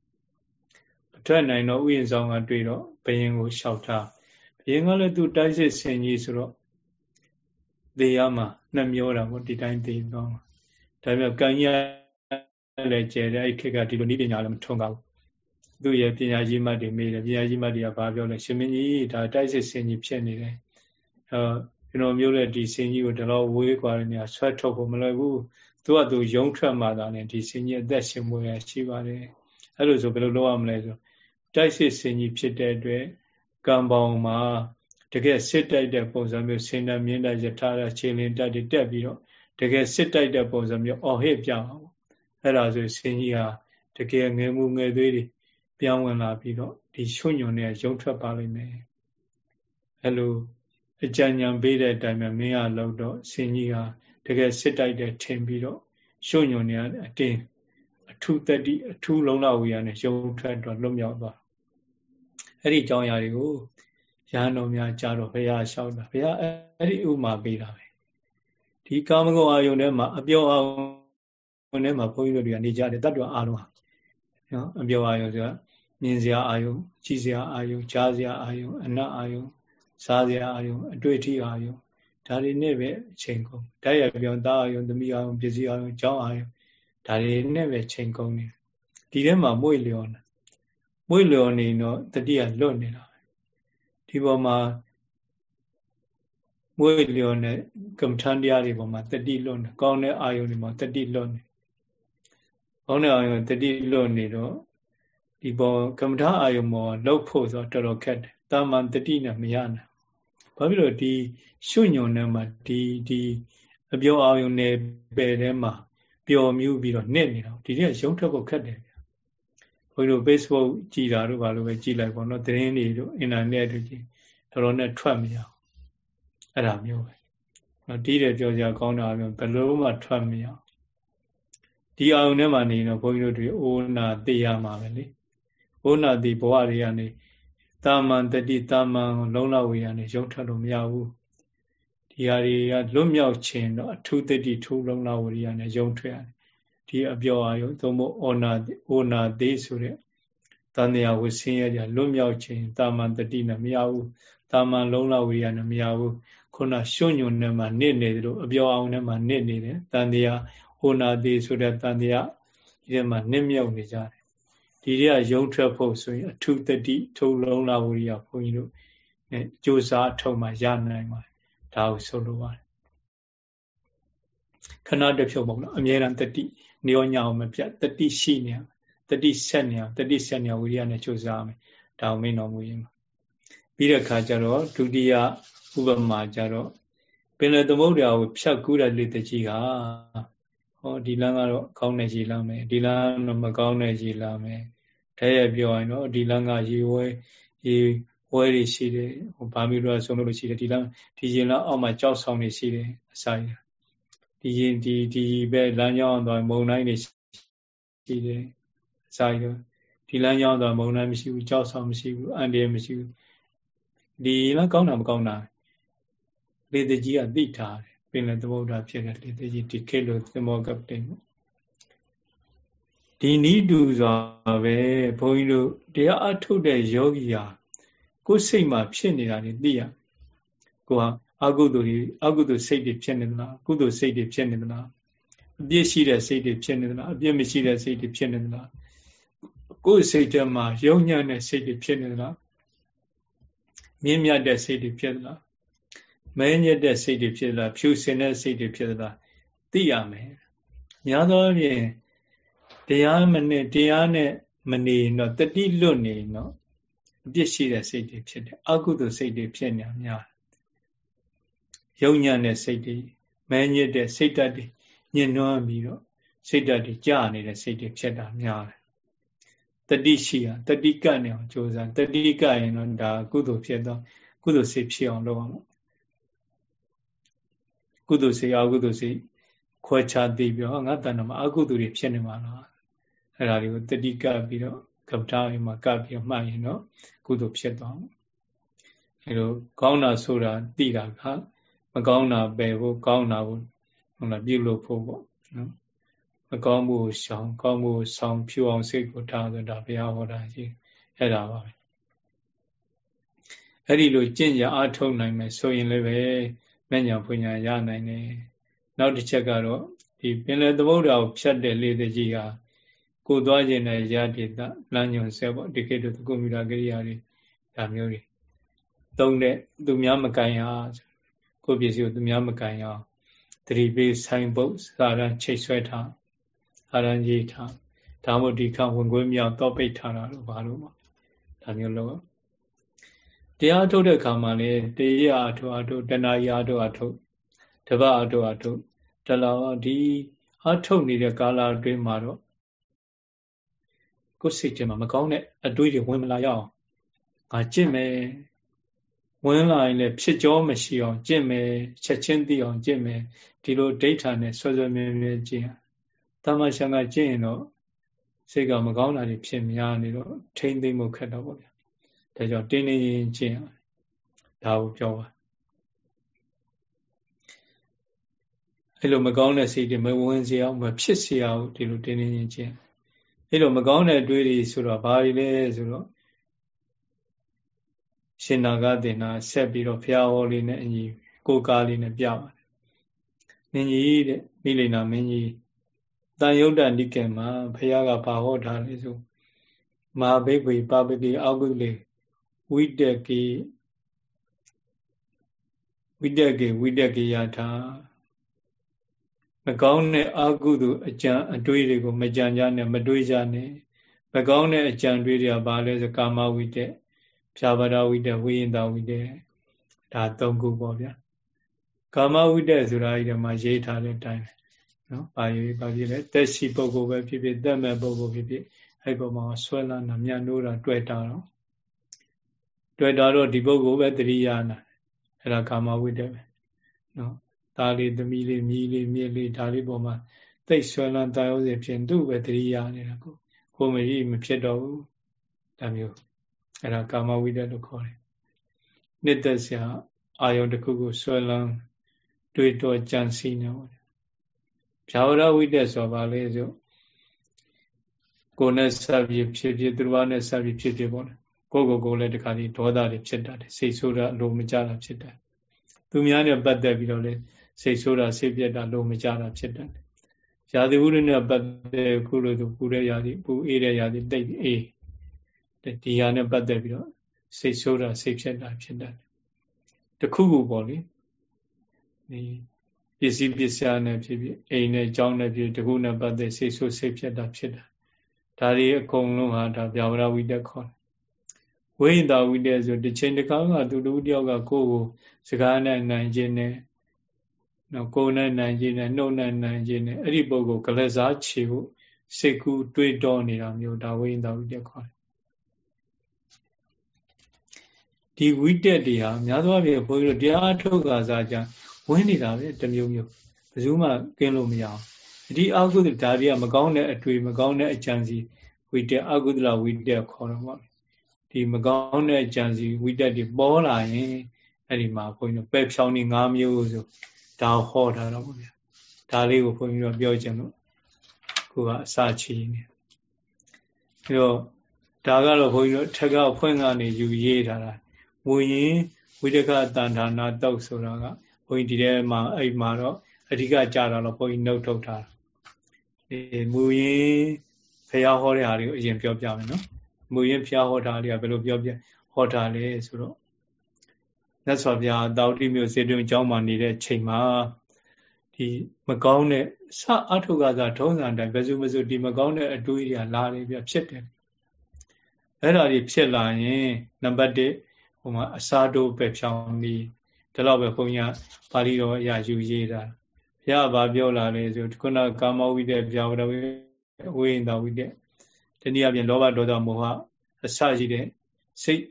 ထွက်နိုင်တော့ဥယျာဉ်ဆောင်ကတွေ့တော့ဘယင်ကိုလျှောက်ထားဘယင်ကလည်းသူတိုက်စစ်ဆင်ကြီးဆိုတော့သေရမှာနှမျောတာပေါ့ဒီတိုင်းသေတော့ ဒါပေမဲ့ကံကြီးလည်းကျဲတယ်အဲ့ခေတ်ကဒီလိုနည်းပညာလည်းမထွန်းပါဘူးသူ့ရဲ့ပညာကြီးမှတ်တွေမေးတယ်ပညာကြီးမှတ်တွေကဘာပြောလဲရှင်မင်းကြီးဒါတိုက်စစ်ဆင်ကြီးဖြစ်နေတယ်အဲကျွန်တော်မျိုးတဲ့ဒီဆင်ကြီးကိုဒီလိုဝေးကွာတဲ့နေရာဆွဲထုတ်ဖို့မလွယ်ဘူးသူကသူယုံထွက်မှသာလေဒီဆင်ကြီးအသက်ရှင်မှုရရှိပါတယ်အဲ့လိုဆိုဘယ်လိုလုပ်ရမလဲဆိုတိုက်စစ်ဆင်ကြီးဖြစ်တဲ့အတွက်ကံပေါင်းမှာတကယ်စစ်တိုက်တဲ့ပုံစံမျိုးဆင်တမြင့်တိုက်ရထားတဲ့ခြေလင်းတက်တွေတက်ပြီးတော့ တကယ်စစ်တိုက်တဲ့ပုံစံမျိုးအော်ဟစ်ပြအောင်အဲ့ဒါဆိုဆင်ကြီးဟာတကယ်ငယ်မှုငယ်သွေးတွေပြောင်းဝင်လာပြီးတော့ဒီရွှွညွန်နဲ့ရုံထွက်ပါလိမ့်မယ်အဲ့လိုအကြံဉာဏ်ပေးတဲ့အတိုင်းပဲမင်းကလောက်တော့ဆင်ကြီးဟာတကယ်စစ်တိုက်တဲ့ထင်ပြီးတော့ရွှွညွန်နေအတင်းအထုတတိအထုလုံးလောက်ဝေရနဲ့ရုံထွက်တော့လွတ်မြောက်သွားအဲ့ဒီအကြောင်းအရာတွေကိုရဟန်းတော်များကြားတော့ဘုရားလျှောက်တာဘုရားအဲ့ဒီဥမာပေးတာပဲ ဒီကာမဂုဏ်အာယုန်ထဲမှာအပြောအာယုန်ထဲမှာဘုန်းကြီးတို့တွေကနေကြတယ်တတ္တဝအာလုံးဟာနော်အပြောအာယုန်ဆိုတာမြင်စရာအာယုံကြည့်စရာအာယုံကြားစရာအာယုံအနတ်အာယုံစားစရာအာယုံအတွေ့အထိအာယုံဒါတွေနဲ့ပဲအချိန်ကုန်တိုက်ရပြောင်းသားအာယုံသမီးအာယုံပစ္စည်းအာယုံကြောင်းအာယုံဒါတွေနဲ့ပဲချိန်ကုန်နေဒီထဲမှာမွေ့လျော်နေမွေ့လျော်နေတော့တတိယလွတ်နေတာဒီပေါ်မှာ မွေ့လျော်နေကမ္မထန်တရားတွေပေါ်မှာတတိလွတ်နေကောင်းတဲ့အာယုံတွေမှာတတိလွတ်နေကောင်းတဲ့အာယုံတတိလွတ်နေတော့ဒီပေါ်ကမ္မထာအာယုံမောလှုပ်ဖို့ဆိုတော့တော်တော်ခက်တယ်တာမန်တတိနဲ့မရနိုင်ဘာဖြစ်လို့ဒီရှုညုံထဲမှာဒီဒီအပြောအာယုံနဲ့ပယ်ထဲမှာပျော်မြူးပြီးတော့နှစ်နေတာဒီတဲ့ရုံထွက်ဖို့ခက်တယ်ဗျဘုန်းကြီးတို့ Facebook ကြည်တာတို့ဘာလို့ပဲကြည်လိုက်ပေါ့နော်သတင်းတွေတို့အင်တာနက်တို့ကြည်တော်တော်နဲ့ထွက်မရအောင် အဲ့ဒါမျိုးပဲနော်တီးတယ်ပြောကြကောင်းတာမျိုးဘယ်လိုမှထွက်မရအောင်ဒီအာယုံထဲမှာနေတော့ဘုန်းကြီးတို့တွေအိုးနာသိရမှာပဲလေဘုနာတိဘဝတွေကနေတာမန်တတိတာမန်လုံးလောက်ဝေရနေရုံထွက်လို့မရဘူးဒီဟာတွေကလွတ်မြောက်ခြင်းတော့အထုတတိထူလုံးလောက်ဝေရနေရုံထွက်ရတယ်ဒီအပြောအာယုသို့မဟုတ်အောနာအိုနာသေးဆိုတဲ့တန်တရားဝဆင်းရဲကြလွတ်မြောက်ခြင်းတာမန်တတိနဲ့မရဘူးတာမန်လုံးလောက်ဝေရနေမရဘူး ခုနရှုံညွန်နဲ့မှနစ်နေတယ်လို့အပြောအောင်နဲ့မှနစ်နေတယ်တန်တရားဟိုနာသေးဆိုတဲ့တန်တရားဒီထဲမှာနစ်မြုပ်နေကြတယ်ဒီတွေကယုံထွက်ဖို့ဆိုရင်အထုတတိထုံလုံးလာဝိရိယဘုန်းကြီးတို့နဲ့ကြိုးစားထုံမှရနိုင်ပါတယ်ဒါကိုဆိုလိုပါတယ်ခဏတစ်ဖြုတ်ပေါ့နော်အမြဲတမ်းတတိနေရောညအောင်မပြတ်တတိရှိနေတတိဆက်နေတတိဆက်နေဝိရိယနဲ့ကြိုးစားမယ်ဒါကိုမင်းတော်မူရင်ပြီးတဲ့ခါကျတော့ဒုတိယ ဥပမာကျတော့ပင်လယ်သမုဒ္ဒရာကိုဖြတ်ကူးတဲ့လေတကြီးကဟောဒီလမ်းကတော့ကောင်းတဲ့ရေလမ်းပဲဒီလမ်းတော့မကောင်းတဲ့ရေလမ်းပဲတဲ့ရပြောရင်တော့ဒီလမ်းကရေဝဲရေဝဲတွေရှိတယ်ဟိုဗာမီရောဆုံးလို့ရှိတယ်ဒီလမ်းဒီရေလမ်းအောက်မှာကြောက်ဆောင်တွေရှိတယ်အစာရဒီရင်ဒီဒီပဲလမ်းကြောင်းသွားမုံတိုင်းတွေရှိတယ်အစာရဒီလမ်းကြောင်းသွားမုံတိုင်းမရှိဘူးကြောက်ဆောင်မရှိဘူးအန်ဒီမရှိဘူးဒီလမ်းကောင်းတာမကောင်းတာ လေတကြီးကသိထားတယ်ပင်လယ်သမုဒ္ဒရာဖြစ်တဲ့လေတကြီးဒီခေတ်လိုသမောကပတိန်ပေါ့ဒီနီးတူစွာပဲဘုန်းကြီးတို့တရားအထုတ်တဲ့ယောဂီဟာကိုယ်စိတ်မှာဖြစ်နေတာတွေသိရကိုဟာအကုသိုလ်တွေအကုသိုလ်စိတ်တွေဖြစ်နေသလားကုသိုလ်စိတ်တွေဖြစ်နေသလားအပြစ်ရှိတဲ့စိတ်တွေဖြစ်နေသလားအပြစ်မရှိတဲ့စိတ်တွေဖြစ်နေသလားကိုယ်စိတ်ထဲမှာယုံညံ့တဲ့စိတ်တွေဖြစ်နေသလားမြင့်မြတ်တဲ့စိတ်တွေဖြစ်သလား မဲညက်တဲ့စိတ်တွေဖြစ်သလားဖြူစင်တဲ့စိတ်တွေဖြစ်သလားသိရမယ်များသောအားဖြင့်တရားမနဲ့တရားနဲ့မနေတော့တတိလွတ်နေတော့အပြစ်ရှိတဲ့စိတ်တွေဖြစ်တယ်အကုသိုလ်စိတ်တွေဖြစ်နေများယုံညံ့တဲ့စိတ်တွေမဲညစ်တဲ့စိတ်ဓာတ်တွေညှဉ်းနှွမ်းပြီးတော့စိတ်ဓာတ်တွေကြာနေတဲ့စိတ်တွေဖြစ်တာများတယ်တတိရှိရတတိကတ်နေအောင်ကြိုးစားတတိကတ်ရင်တော့ဒါကုသိုလ်ဖြစ်တော့ကုသိုလ်စိတ်ဖြစ်အောင်လုပ်အောင် ကုသိုလ်စိတ်အကုသိုလ်စိတ်ခွဲခြားသိပြီးတော့ငါတဏ္ဍမှာအကုသိုလ်တွေဖြစ်နေမှာလားအဲ့ဒါတွေကိုတတိကပ်ပြီးတော့ကပ္ပတာမှာကပ်ပြီးတော့မှတ်ရင်တော့ကုသိုလ်ဖြစ်သွားမှာအဲလိုကောင်းတာဆိုတာသိတာကမကောင်းတာပယ်ဖို့ကောင်းတာကိုဟုတ်လားပြုလုပ်ဖို့ပေါ့နော်မကောင်းမှုရှောင်ကောင်းမှုဆောင်ဖြူအောင်စိတ်ကိုထားဆိုတာဘုရားဟောတာရှိအဲ့ဒါပါပဲအဲ့ဒီလိုကျင့်ကြအားထုတ်နိုင်မယ်ဆိုရင်လည်းပဲ မညာဖွညာရနိုင်တယ်နောက်တစ်ချက်ကတော့ဒီပင်လယ်သမုဒ္ဒရာကိုဖြတ်တဲ့လေတကြီးဟာကိုသွားခြင်းနဲ့ရတိတလမ်းညွန်ဆက်ပေါ့ဒီခေတ်တို့ကွန်ပျူတာကိရိယာတွေဒါမျိုးတွေသုံးတဲ့သူများမကန်ရကိုပစ္စည်းကိုသူများမကန်ရသတိပေးဆိုင်ပုတ်စာရန်ချိတ်ဆွဲထားအာရန်ကြီးထားဒါမှမဟုတ်ဒီခဝင်ခွင့်မြောက်တော့ပိတ်ထားတာလို့ဘာလို့ပေါ့ဒါမျိုးလို့ တရားထုတ်တဲ့ခါမှာလေတရားအထုတ်အထုတ်တဏှာကြီးအထုတ်အထုတ်တပတ်အထုတ်အထုတ်တလောဒီအထုတ်နေတဲ့ကာလအတွင်းမှာတော့ကိုယ်စိတ်ထဲမှာမကောင်းတဲ့အတွေးတွေဝင်မလာရအောင်ငါကြင့်မယ်ဝင်လာရင်လည်းဖြစ်ကြောမရှိအောင်ကြင့်မယ်ချက်ချင်းသိအောင်ကြင့်မယ်ဒီလိုဒိဋ္ဌာနဲ့ဆွဆွမြဲမြဲကြင့်တမရှံကကြင့်ရင်တော့စိတ်ကမကောင်းတာတွေဖြစ်များနေတော့ထိမ့်သိမ့်မှုခက်တော့ပေါ့ဗျာ ဒါကြောင့်တင်းတင်းရင်ကျင့်ဒါကိုပြောပါအဲ့လိုမကောင်းတဲ့စိတ်တွေမဝင်စေအောင်မဖြစ်စေအောင်ဒီလိုတင်းတင်းရင်ကျင့်အဲ့လိုမကောင်းတဲ့အတွေးတွေဆိုတော့ဘာတွေလဲဆိုတော့ရှင်နာဂဒေနာဆက်ပြီးတော့ဘုရားဟောလေးနဲ့အညီကိုကားလေးနဲ့ပြပါတယ်။မင်းကြီးတဲ့မိလိန်နာမင်းကြီးတန်ယုတ်တနိကေမှာဘုရားကဘာဟောထားလဲဆိုမဟာဘိက္ခွေပပတိအောကုလေ ဝိတကေဝိတကေဝိတကေယထာမကောင်းတဲ့အကုသိုလ်အကြံအတွေးတွေကိုမကြံကြနဲ့မတွေးကြနဲ့မကောင်းတဲ့အကြံတွေးတွေကဘာလဲဆိုကာမဝိတက်ဖြာပါဒဝိတက်ဝိယင်တဝိတက်ဒါသုံးခုပေါ့ဗျာကာမဝိတက်ဆိုတာဒီမှာရေးထားတဲ့အတိုင်းနော်။ဘာရေးဘာဖြစ်လဲတက်ရှိပုဂ္ဂိုလ်ပဲဖြစ်ဖြစ်တက်မဲ့ပုဂ္ဂိုလ်ဖြစ်ဖြစ်အဲ့ပေါ်မှာဆွဲလာတာမြတ်နိုးတာတွေ့တာတော့ တွေ့တာတော့ဒီပုဂ္ဂိုလ်ပဲတတိယနာအဲ့ဒါကာမဝိတက်ပဲနော်။ဒါလေးသမီးလေးမြည်လေးမြစ်လေးဒါလေးပေါ်မှာတိတ်ဆွဲလန်းတာရောစီဖြစ်သူ့ပဲတတိယနေတာကိုကိုမကြီးမဖြစ်တော့ဘူးဒါမျိုးအဲ့ဒါကာမဝိတက်လို့ခေါ်တယ်။နှစ်သက်စရာအာယုံတစ်ခုကိုဆွဲလန်းတွေးတော့ကြံစည်နေပါဖြာဝရဝိတက်ဆိုပါလေဆိုကိုယ်နဲ့ဆက်ပြီးဖြစ်ဖြစ်သူတော်နဲ့ဆက်ပြီးဖြစ်ဖြစ်ပေါ့လေ ကိုယ်ကိုယ်ကိုလည်းတခါဒီဒေါသတွေဖြစ်တတ်တယ်စိတ်ဆိုးတာအလိုမကျတာဖြစ်တတ်သူများနဲ့ပတ်သက်ပြီးတော့လေစိတ်ဆိုးတာစိတ်ပြက်တာလိုမကျတာဖြစ်တတ်တယ်ရာသီဥတုနဲ့ပတ်သက်ခုလိုသူပူတဲ့ရာသီပူအေးတဲ့ရာသီတိတ်အေးဒီဟာနဲ့ပတ်သက်ပြီးတော့စိတ်ဆိုးတာစိတ်ဖြစ်တာဖြစ်တတ်တယ်တခုခုပေါ့လေဒီပစ္စည်းပစ္စယနဲ့ဖြစ်ဖြစ်အိမ်နဲ့အကြောင်းနဲ့ဖြစ်တခုနဲ့ပတ်သက်စိတ်ဆိုးစိတ်ဖြစ်တာဖြစ်တာဒါတွေအကုန်လုံးဟာဒါဗျာဝရဝိတက်ခေါ်တယ် ဝိညာဝိတက်ဆိုတစ်ချိန်တစ်ခါကသူတူတယောက်ကကိုယ့်ကိုစကားနဲ့နိုင်ခြင်းနဲ့နော်ကိုယ်နဲ့နိုင်ခြင်းနဲ့နှုတ်နဲ့နိုင်ခြင်းနဲ့အဲ့ဒီပုဂ္ဂိုလ်ကလစားခြေဖို့စိတ်ကူးတွေးတောနေတာမျိုးဒါဝိညာဝိတက်ခေါ်တယ်ဒီဝိတက်တွေဟာများသောအားဖြင့်ဘုန်းကြီးတို့တရားထုတ်ကာစားကြဝင်နေတာပဲတမျိုးမျိုးဘယ်သူမှကင်းလို့မရအောင်ဒီအာဟုသဒါတွေကမကောင်းတဲ့အတွေ့မကောင်းတဲ့အကြံစီဝိတက်အာဟုသလဝိတက်ခေါ်တော့ပေါ့ ဒီမကောင်းတဲ့အကြံစီဝိတက်တွေပေါ်လာရင်အဲ့ဒီမှာဘုန်းကြီးတို့ပဲဖြောင်းနေ၅မျိုးဆိုဒါဟောထားတော့ပေါ့ဗျာဒါလေးကိုဘုန်းကြီးတို့ပြောချင်လို့ကိုကအစာချီနေပြီးတော့ဒါကတော့ဘုန်းကြီးတို့ထက်ကဖွင့်ကနေယူရေးထားတာဝိရင်ဝိတကတန်ဌာနာတောက်ဆိုတာကဘုန်းကြီးဒီထဲမှာအဲ့မှာတော့အဓိကကြာတာတော့ဘုန်းကြီးနှုတ်ထုတ်ထားတာဒီမူရင်းဖះဟောတဲ့ဟာတွေကိုအရင်ပြောပြမယ်နော် မူရင်းဖះဟောတာတွေကဘယ်လိုပြောပြဟောတာလဲဆိုတော့မြတ်စွာဘုရားတောတိမျိုးစေတုံကျောင်းမှာနေတဲ့ချိန်မှာဒီမကောင်းတဲ့စအထုကသာထုံးစံတိုင်းဘယ်သူမဆိုဒီမကောင်းတဲ့အတွေးတွေကလာနေပြဖြစ်တယ်အဲ့ဒါတွေဖြစ်လာရင်နံပါတ်1ဟိုမှာအစာတို့ပဲဖြောင်းပြီးဒီလောက်ပဲဘုန်းကြီးပါဠိတော်အရာယူရေးတာဘုရားဘာပြောလာလဲဆိုခုနကာမဝိတ္တဗျာဝရဝိဝိညာဝိတ္တ ဒီနည်းအပြင်လောဘဒေါသမောဟအစရှိတဲ့စိတ်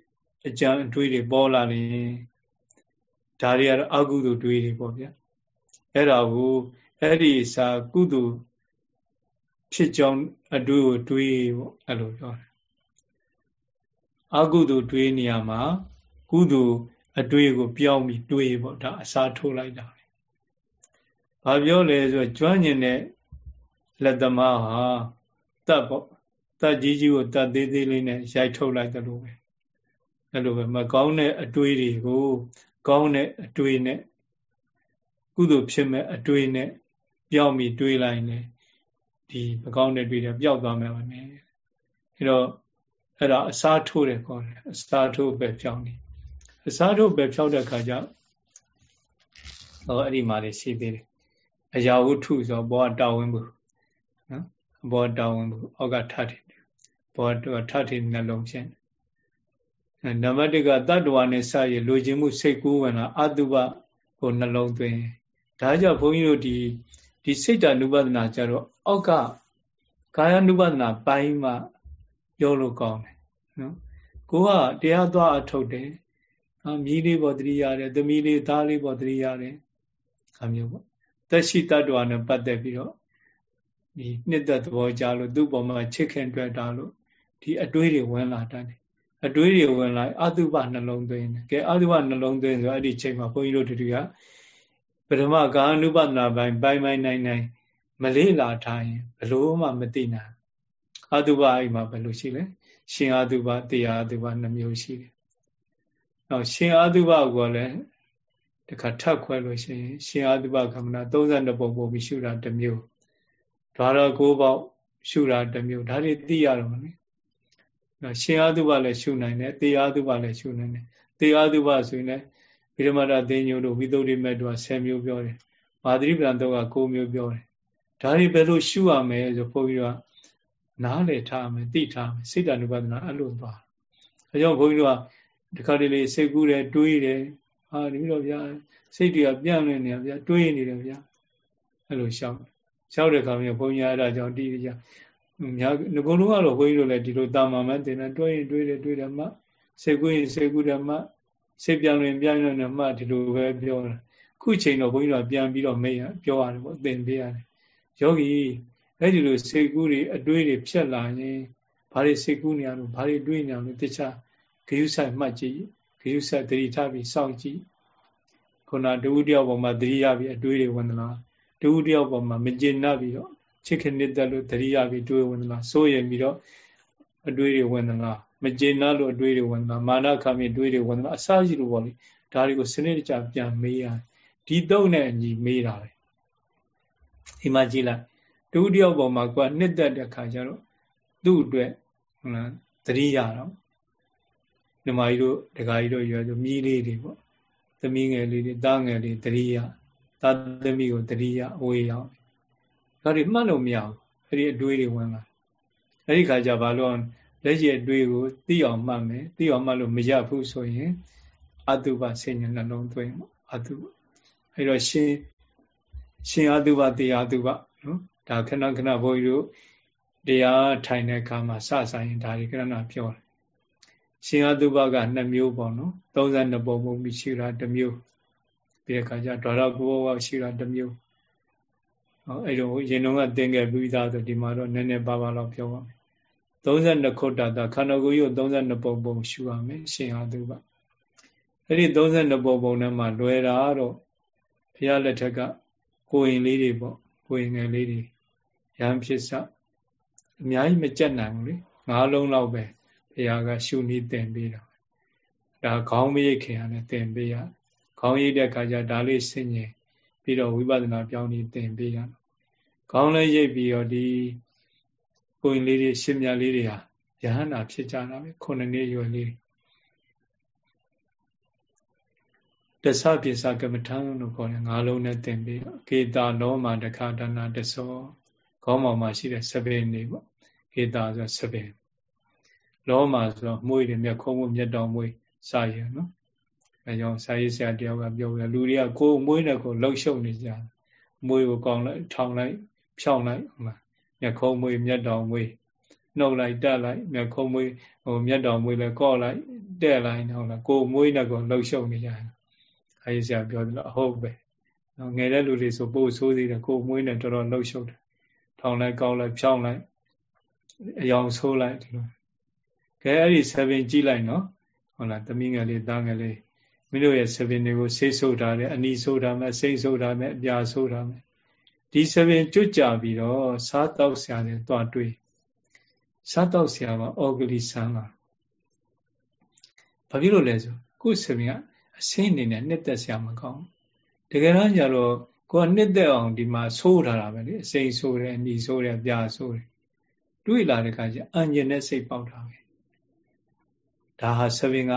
အကြံအတွေးတွေပေါ်လာရင်ဒါတွေကတော့အကုသိုလ်တွေးတွေပေါ့ဗျာအဲ့ဒါကိုအဲ့ဒီစာကုသိုလ်ဖြစ်ကြောင်းအတွေးကိုတွေးပေါ့အဲ့လိုပြောတယ်အကုသိုလ်တွေးနေရမှာကုသိုလ်အတွေ့ကိုပြောင်းပြီးတွေးပေါ့ဒါအစားထိုးလိုက်တာပဲဘာပြောလဲဆိုကျွမ်းကျင်တဲ့လက်သမားဟာတတ်ပေါ့ တတ်ကြီးကြီးကိုတတ်သေးသေးလေးနဲ့ရိုက်ထုတ်လိုက်တယ်လို့ပဲအဲ့လိုပဲမကောင်းတဲ့အတွေးတွေကိုကောင်းတဲ့အတွေးနဲ့ကုသိုလ်ဖြစ်မဲ့အတွေးနဲ့ပြောင်းပြီးတွေးလိုက်ရင်ဒီမကောင်းတဲ့တွေးတွေပျောက်သွားမယ်ပါနဲ့အဲ့တော့အဲ့ဒါအစားထိုးတယ်ခေါ်တယ်အစားထိုးပဲဖြောင်းနေအစားထိုးပဲဖြောင်းတဲ့ခါကျဟောအဲ့ဒီမှာလေးရှိသေးတယ်အရာဝတ္ထုဆိုဘောတာဝန်ဘူးနော်ဘောတာဝန်ဘူးအောက်ကထထ ဘောထထနှလုံးဖြင့်နံပါတ်1ကတတ္တဝါနဲ့စရလိုချင်မှုစိတ်ကူးဝင်လာအတုပကိုနှလုံးသွင်းဒါကြောင့်ဘုန်းကြီးတို့ဒီဒီစိတ်တ ानु ပဒနာကြတော့အောက်ကကာယ ानु ပဒနာပိုင်းမှပြောလို့ကောင်းတယ်နော်ကိုကတရားသွားအထုတ်တယ်အမြည်လေးပေါ်တတိရတယ်သမီးလေးသားလေးပေါ်တတိရတယ်အမျိုးပေါ့သက်ရှိတ attva နဲ့ပတ်သက်ပြီးတော့ဒီနှစ်သက်သဘောကြလို့သူ့ပေါ်မှာချစ်ခင်တွေ့တာလို့ ဒီအတွေးတွေဝင်လာတတ်တယ်အတွေးတွေဝင်လာအတုပနှလုံးသွင်းတယ်ကဲအတုပနှလုံးသွင်းဆိုအဲ့ဒီချိန်မှာဘုန်းကြီးတို့တူကပထမကာအနုပဒနာပိုင်းပိုင်းပိုင်းနိုင်နိုင်မလေးလာထားရင်ဘလို့မှမသိနိုင်အတုပအဲ့မှာဘယ်လိုရှိလဲရှင်အတုပတရားအတုပနှမျိုးရှိတယ်။နောက်ရှင်အတုပကိုလည်းတခါထပ်ခွဲလို့ရှိရင်ရှင်အတုပကမ္မနာ32ပုံပုံပြီးရှုတာတစ်မျိုးဓာရ9ပေါက်ရှုတာတစ်မျိုးဒါတွေသိရတော့မလဲ။ နောက်ရှင်အတုပလည်းရှုနိုင်တယ်တရားအတုပလည်းရှုနိုင်တယ်တရားအတုပဆိုရင်လည်းဗိဓမာဒသိညုတို့ဝိသုဒ္ဓိမေတ္တာ10မျိုးပြောတယ်။မာသရိပံတော့က9မျိုးပြောတယ်။ဒါတွေဘယ်လိုရှုရမလဲဆိုပို့ပြီးတော့နားလည်ထားမယ်သိထားမယ်စိတ်တ ानु ပဒနာအဲ့လိုသွား။အဲကြောင့်ဘုန်းကြီးတို့ကဒီခါတလေစိတ်ကူးတယ်တွေးတယ်ဟာဒီလိုဗျာစိတ်တွေကပြန့်လွင့်နေဗျာတွေးနေတယ်ဗျာအဲ့လိုရှောက်ရှောက်တဲ့ခါမျိုးဘုန်းကြီးအဲ့ဒါကြောင့်တီးကြ များငကုံလုံးကတော့ဘုန်းကြီးတို့လည်းဒီလိုတာမန်မှတင်တယ်တွေးရင်တွေးတယ်တွေးတယ်မှစိတ်ကူးရင်စိတ်ကူးတယ်မှစိတ်ပြန်လွင်ပြန်လွင်တယ်မှဒီလိုပဲပြောတာခုချိန်တော့ဘုန်းကြီးတို့ပြန်ပြီးတော့မေးရပြောရတယ်ပေါ့သင်ပေးရတယ်ယောဂီအဲ့ဒီလိုစိတ်ကူးတွေအတွေးတွေဖြတ်လာရင်ဘာတွေစိတ်ကူးနေရလို့ဘာတွေတွေးနေရလို့တခြားဂယုဆိုင်မှတ်ကြည့်ဂယုဆိုင်တတိထားပြီးစောင့်ကြည့်ခုနတဝုတယောက်ပေါ်မှာတတိယပြီးအတွေးတွေဝင်လာတဝုတယောက်ပေါ်မှာမကျေနပ်ပြီးတော့ ချစ်ခင်နေတဲ့လို့တတိယပြီးတွေးဝင်လာစိုးရင်ပြီးတော့အတွေးတွေဝင်လာမကျေနပ်လို့အတွေးတွေဝင်လာမာနခံပြီးတွေးတွေဝင်လာအစရှိလို့ပေါ့လေဒါတွေကိုစနစ်တကျပြန်မေးရဒီတော့နဲ့အညီမေးတာပဲဒီမှာကြည့်လိုက်တဝုတယောက်ပေါ်မှာကိုယ်နှစ်သက်တဲ့ခါကျတော့သူ့အတွက်ဟုတ်လားတတိယတော့ဓမ္မကြီးတို့ဒကာကြီးတို့ရွယ်ဆိုမြည်လေးတွေပေါ့သမီးငယ်လေးတွေသားငယ်လေးတတိယသားသမီးကိုတတိယအဝေးရောက် ဒါတွေမှတ်လို့မရဘူးအဲ့ဒီအတွေးတွေဝင်လာအဲ့ဒီခါကျဘာလို့လက်ရှိအတွေးကိုသိအောင်မှတ်မယ်သိအောင်မှတ်လို့မရဘူးဆိုရင်အတုပဆင်ញနှလုံးသွင်းအတုအဲ့တော့ရှင်ရှင်အတုပတရားအတုပနော်ဒါခဏခဏဘုန်းကြီးတို့တရားထိုင်တဲ့အခါမှာစဆိုင်ရင်ဒါတွေခဏခဏပြောတယ်ရှင်အတုပက2မျိုးပေါ့နော်32ပုံပုံပြီးရှိတာ1မျိုးပြီးတဲ့အခါကျဒေါရကိုဘောကရှိတာ1မျိုးဟော အဲ့လိုရင်တုန်းကသင်ခဲ့ပြီးသားဆိုဒီမှာတော့နည်းနည်းပါးပါးတော့ပြောပါမယ်32ခုတတာခန္ဓာကိုယ်ကြီးကို32ပုံပုံရှုရမယ်ရှင်အတုပအဲ့ဒီ32ပုံပုံထဲမှာလွယ်တာတော့ဘုရားလက်ထက်ကကိုရင်လေးတွေပေါ့ကိုရင်ငယ်လေးတွေရဟန်းဖြစ်စအများကြီးမကြက်နိုင်ဘူးလေငါးလုံးလောက်ပဲဘုရားကရှုနည်းသင်ပေးတာဒါခေါင်းမရိတ်ခင်ရတယ်သင်ပေးရခေါင်းရိတ်တဲ့ခါကျဒါလေးဆင်ញင်ပြီးတော့ဝိပဿနာပြောင်းပြီးသင်ပေးရ ခေါင်းလည်းရိတ်ပြီးတော့ဒီကိုရင်လေးတွေရှင်မြလေးတွေဟာယဟန္တာဖြစ်ကြတာပဲခုနှစ်နှစ်ရွယ်လေးတသပိစကမ္မထံလို့ခေါ်တယ်ငါးလုံးနဲ့သင်ပြီးတော့ကေတာလောမတခါတနာတသောခေါင်းပေါ်မှာရှိတဲ့စပင်းနေပေါ့ကေတာဆိုစပင်းလောမဆိုတော့မှုတွေမျက်ခုံးမှုမျက်တော်မွေးစာရယ်နော်အဲကြောင့်စာရေးဆရာတယောက်ကပြောပြလူတွေကကိုယ်မွေးနဲ့ကိုလှုပ်ရှုပ်နေကြမွေးကိုကောင်းလိုက်ထောင်လိုက် ဖြောင်းလိုက်ဟုတ်လားမျက်ခုံးမွေးမျက်တော်မွေးနှုတ်လိုက်တက်လိုက်မျက်ခုံးမွေးဟိုမျက်တော်မွေးလဲကော့လိုက်တဲ့လိုက်ဟုတ်လားကိုယ်မွေးနဲ့ကိုလှုပ်ရှုပ်နေကြတယ်အဲဒီဆရာပြောတယ်လို့အဟုတ်ပဲနော်ငယ်တဲ့လူတွေဆိုပို့ဆိုးသေးတယ်ကိုယ်မွေးနဲ့တော်တော်လှုပ်ရှုပ်တယ်ထောင်လိုက်ကောက်လိုက်ဖြောင်းလိုက်အယောင်ဆိုးလိုက်ဒီလိုကဲအဲ့ဒီ7ကြီးလိုက်နော်ဟုတ်လားသမီးငယ်လေးသားငယ်လေးမင်းတို့ရဲ့7တွေကိုဆေးဆိုးထားတယ်အနီဆိုးထားမယ်စိတ်ဆိုးထားမယ်အပြာဆိုးထားမယ် ဒီ7ကျွတ်ကြပြီးတော့စားတောက်ဆရာတွေတွားတွေးစားတော့ဆရာကအော်ဂလီဆန်းလာဘာဖြစ်လို့လဲဆိုကိုယ်ဆင်ကအဆင်းအနေနဲ့နှစ်သက်ဆရာမကောင်းတကယ်တော့ကြတော့ကိုယ်နှစ်သက်အောင်ဒီမှာဆိုးထားတာပဲလေအစိမ့်ဆိုးတယ်အနီဆိုးတယ်ပြာဆိုးတယ်တွေးလာတဲ့အခါကျအញ្ញင်နဲ့စိတ်ပေါက်တာပဲဒါဟာဆပင်က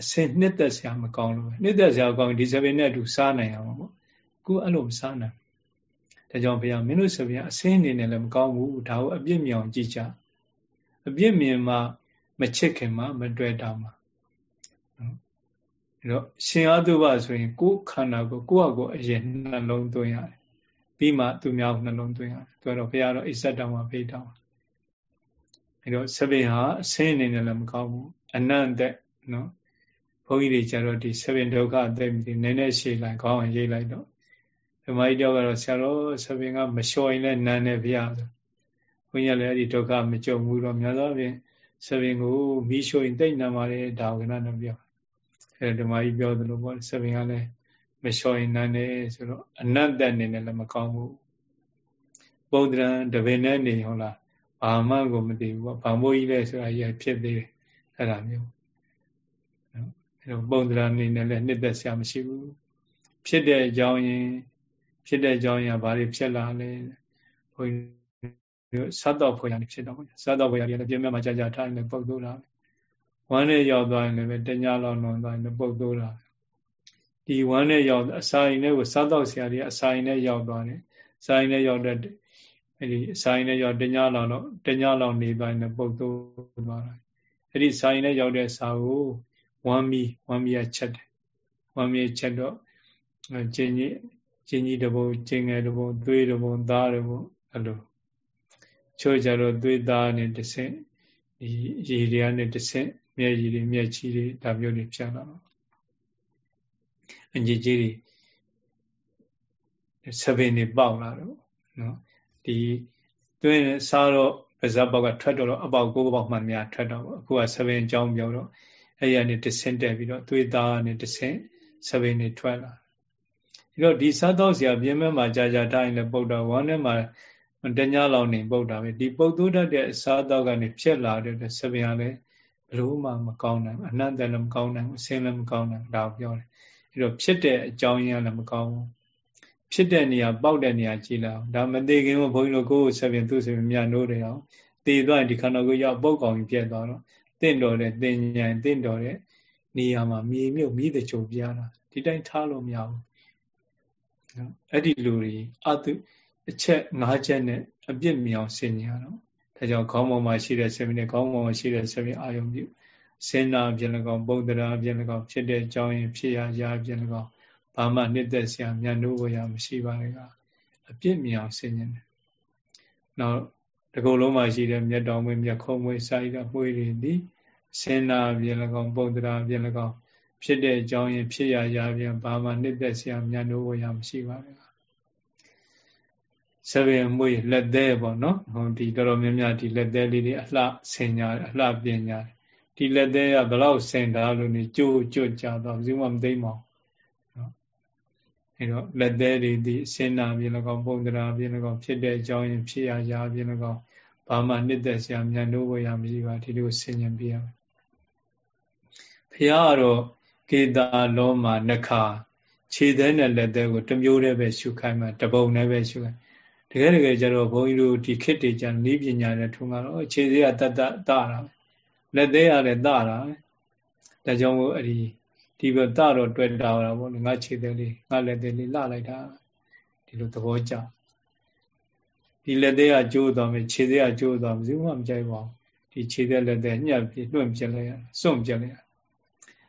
အစင်နှစ်သက်စရာမကောင်းလို့နှစ်သက်စရာကောင်းဒီဆပင်နဲ့အတူစားနိုင်အောင်ပေါ့ကိုအဲ့လိုမစားနိုင် ဒါကြောင့်ဘုရားမင်းတို့ဆပင်အစင်အနေနဲ့လည်းမကောင်းဘူးဒါကိုအပြစ်မြောင်ကြည့်ကြအပြစ်မြင်မှမချစ်ခင်မှမတွေ့တာမှနော်အဲ့တော့ရှင်အတုပဆိုရင်ကိုယ်ခန္ဓာကိုကိုယ့်အကိုအရင်နှလုံးသွင်းရတယ်ပြီးမှသူများနှလုံးသွင်းရတယ်သူကတော့ဘုရားတော့အိစက်တောင်မှာဖိတ်တောင်အဲ့တော့ဆပင်ဟာအစင်းအနေနဲ့လည်းမကောင်းဘူးအနန္တနော်ဘုန်းကြီးတွေကျတော့ဒီဆပင်ဒုက္ခအသိမြင်နည်းနည်းရှည်လိုက်ခေါင်းအောင်ရေးလိုက်တော့ ဓမ္မကြီးတော့ကတော့ဆရာတော်ဆပင်ကမလျှော်ရင်လည်းနန်းနေဗျာဆိုဘုန်းကြီးလည်းအဲ့ဒီဒုက္ခမကြုံဘူးတော့များသောအားဖြင့်ဆပင်ကိုမိရှို့ရင်တိတ်နံပါလေဒါကနနဲ့ပြောအဲဓမ္မကြီးပြောသလိုပေါ့ဆပင်ကလည်းမလျှော်ရင်နန်းနေဆိုတော့အနတ္တအနေနဲ့လည်းမကောင်းဘူးပုံတရံတပင်နဲ့နေဟုတ်လားဘာမှကိုမသိဘူးပေါ့ဘာမိုးကြီးလဲဆိုတာကြီးဖြစ်သေးတယ်အဲ့ဒါမျိုးနော်အဲ့တော့ပုံတရံအနေနဲ့လည်းနှစ်သက်ဆရာမရှိဘူးဖြစ်တဲ့အကြောင်းရင် ဖြစ်တဲ့အကြောင်းရင်ဘာတွေဖြစ်လာလဲဘုန်းကြီးစားတော့ဖွယ်ရတယ်ဖြစ်တော့စားတော့ဖွယ်ရတယ်လည်းပြင်းမဲ့မှာကြာကြာထားရင်ပုတ်သိုးတာဝမ်းနဲ့ရောက်သွားရင်လည်းတညလောက်လွန်သွားရင်ပုတ်သိုးတာဒီဝမ်းနဲ့ရောက်အစာရင်နဲ့ကိုစားတော့ဆရာတွေအစာရင်နဲ့ရောက်သွားတယ်စာရင်နဲ့ရောက်တဲ့အဲ့ဒီစာရင်နဲ့ရောက်တညလောက်တော့တညလောက်နေသွားရင်ပုတ်သိုးသွားတာအဲ့ဒီစာရင်နဲ့ရောက်တဲ့စာကိုဝမ်းမီဝမ်းမီကချက်တယ်ဝမ်းမီချက်တော့ကျင်းကြီး ကျင်းကြီးတဘုံကျင်းငယ်တဘုံသွေးတဘုံသားတဘုံအဲ့လိုချို့ကြတော့သွေးသားနဲ့တဆင့်ဒီရေတွေနဲ့တဆင့်မျက်ရည်တွေမျက်ချီတွေဒါမျိုးတွေဖြစ်လာတော့အ ஞ் ကြီးတွေဆပင်တွေပေါက်လာတော့နော်ဒီတွင်းစားတော့ပါဇက်ပေါက်ကထွက်တော့အပေါက်ကိုးပေါက်မှများထွက်တော့အခုကဆပင်အကြောင်းပြောတော့အဲ့ရနေတဆင့်တက်ပြီးတော့သွေးသားနဲ့တဆင့်ဆပင်တွေထွက်လာ ဒီတော့ဒီစားတော့ဆရာပြင်းမဲ့မှာကြာကြာတိုင်းလည်းပုတ်တော့ဝမ်းထဲမှာတညလောက်နေပုတ်တာပဲဒီပုတ်သွတတ်တဲ့အစားတော့ကနေဖြစ်လာတဲ့ဆပင်ကလည်းဘလို့မှမကောင်းနိုင်အနန္တလည်းမကောင်းနိုင်အစင်းလည်းမကောင်းနိုင်ဒါပြောတယ်အဲ့တော့ဖြစ်တဲ့အကြောင်းရင်းလည်းမကောင်းဘူးဖြစ်တဲ့နေရာပေါက်တဲ့နေရာကြည့်လိုက်အောင်ဒါမသေးခင်ဘုန်းကြီးတို့ကိုယ်ဆပင်သူ့ဆပင်မြတ်နိုးတယ်အောင်တည်သွားရင်ဒီခန္ဓာကိုယ်ရောက်ပုတ်ကောင်ကြီးပြက်သွားတော့တင့်တော်တဲ့တင်ညာတင့်တော်တဲ့နေရာမှာမြေမြုပ်မိတဲ့ကြုံပြတာဒီတိုင်းထားလို့မရဘူးနော် အဲ့ဒီလူတွေအတုအချက်၅ချက်နဲ့အပြစ်မြောင်ဆင်ညာတော့ဒါကြောင့်ခေါင်းပေါ်မှာရှိတဲ့ဆပင်နဲ့ခေါင်းပေါ်မှာရှိတဲ့ဆပင်အာယုံပြုစင်နာပြင်၎င်းပုံတရာပြင်၎င်းဖြစ်တဲ့အကြောင်းရင်းဖြစ်ရာရာပြင်၎င်းဘာမှနှစ်သက်စရာမြတ်နိုးဝရမရှိပါနဲ့ကအပြစ်မြောင်ဆင်ញင်တယ်နောက်တကုံလုံးမှာရှိတဲ့မြတ်တော်မွေးမြတ်ခုံမွေးစာရည်မွေးတွေသည်စင်နာပြင်၎င်းပုံတရာပြင်၎င်း ဖြစ်တဲ့အကြောင်းရင်းဖြစ်ရာရာပြင်ဘာမှနှစ်သက်စရာမြတ်နိုးဝရမရှိပါနဲ့ဆပင်မွေးလက်သေးပေါ့နော်ဟိုဒီတော်တော်များများဒီလက်သေးလေးတွေအလှဆင်ညာအလှပြင်ညာဒီလက်သေးကဘလောက်ဆင်တာလို့နေကြိုးကြွကြတော့ဘယ်သူမှမသိမအောင်နော်အဲတော့လက်သေးတွေဒီဆင်နာပြင်၎င်းပုံတရာပြင်၎င်းဖြစ်တဲ့အကြောင်းရင်းဖြစ်ရာရာပြင်၎င်းဘာမှနှစ်သက်စရာမြတ်လို့ဝရမရှိပါဒီလိုဆင်ញင်ပြရမယ်ဖះကတော့ ကေတာလောမှာနှခါခြေသေးနဲ့လက်သေးကိုတမျိုးတည်းပဲရှုခိုင်းမှတပုံနဲ့ပဲရှုခိုင်းတကယ်တကယ်ကျတော့ဘုန်းကြီးတို့ဒီခေတ်တည်းကျန်ဤပညာနဲ့ထုံကတော့ခြေသေးကတတ်တတ်တာလက်သေးရလည်းတတာဒါကြောင့်မို့အဲ့ဒီဒီဘတတော့တွေ့တာတာပေါ့ငါခြေသေးလေးငါလက်သေးလေးလှလိုက်တာဒီလိုသဘောကျဒီလက်သေးကကျိုးသွားမယ်ခြေသေးကကျိုးသွားမယ်ဘယ်မှမကြိုက်ပါဘူးဒီခြေသေးလက်သေးညှပ်ပြီးနှွန့်ပြလိုက်ရစွန့်ပြလိုက်ရ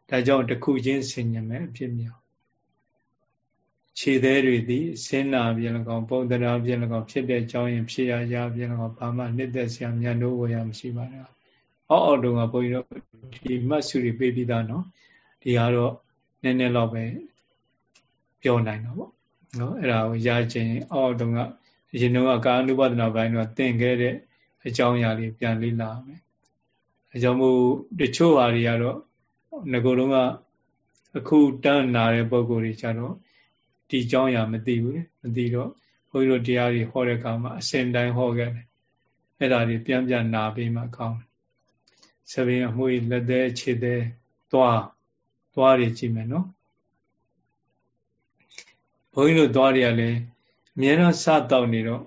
ဒါကြောင့်တစ်ခုချင်းဆင်ញမယ်အဖြစ်မြောက်ခြေသေးတွေသည်စင်းနာပြင်၎င်းပုံတရာပြင်၎င်းဖြစ်တဲ့အကြောင်းရင်ဖြစ်ရရာပြင်၎င်းဘာမှနှစ်သက်စရာမြတ်လို့ဝရမရှိပါနဲ့အောက်အောက်တုန်းကဘုန်းကြီးတို့ဒီမတ်စုတွေပေးပြီးသားနော်ဒီကတော့နည်းနည်းတော့ပဲပြောနိုင်တော့ပေါ့နော်အဲ့ဒါကိုရခြင်းအောက်တုန်းကအရင်တော့ကာအနုပဒနာပိုင်းတော့သင်ခဲ့တဲ့အကြောင်းအရာလေးပြန်လေ့လာမယ်အကြောင်းမို့တချို့ဟာတွေကတော့ ငကိုယ်လုံးကအခုတန်းနာတဲ့ပုံကိုယ်တွေကြတော့ဒီအကြောင်းအရာမသိဘူးလေမသိတော့ဘုန်းကြီးတို့တရားတွေဟောတဲ့အခါမှာအစဉ်တိုင်းဟောခဲ့တယ်အဲ့ဒါတွေပြန်ပြန်နာပြီးမှကောင်းဆပင်အမွှေးလက်သေးခြေသေးသွားသွားတွေကြည့်မယ်နော်ဘုန်းကြီးတို့သွားတွေကလည်းအများအားစတောက်နေတော့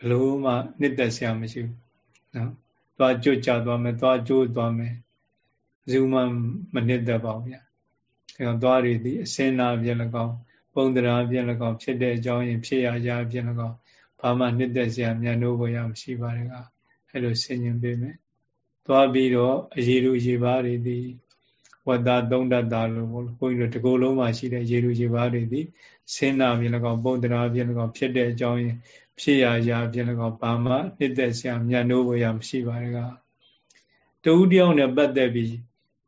ဘလို့မှနှစ်သက်ဆရာမရှိဘူးနော်သွားကြွကြသွားမယ်သွားကြိုးသွားမယ် ဇူမှမနှစ်သက်ပါဘူးဗျာအဲတော့သွားတွေဒီအစင်းနာပြည့်၎င်းပုံတရာပြည့်၎င်းဖြစ်တဲ့အကြောင်းရင်ဖြစ်ရရာပြည့်၎င်းဘာမှနှစ်သက်ဆရာမြန်လို့ဘုရားမရှိပါနဲ့ကအဲလိုဆင်ញင်ပေးမယ်သွားပြီးတော့အရေလူရေပါတွေဒီဝတ္တသုံးတတ်တာလို့ဘုန်းကြီးတို့တကူလုံးမှာရှိတဲ့ရေလူရေပါတွေဒီဆင်းနာပြည့်၎င်းပုံတရာပြည့်၎င်းဖြစ်တဲ့အကြောင်းရင်ဖြစ်ရရာပြည့်၎င်းဘာမှနှစ်သက်ဆရာမြန်လို့ဘုရားမရှိပါနဲ့ကတူတယောက်နဲ့ပတ်သက်ပြီး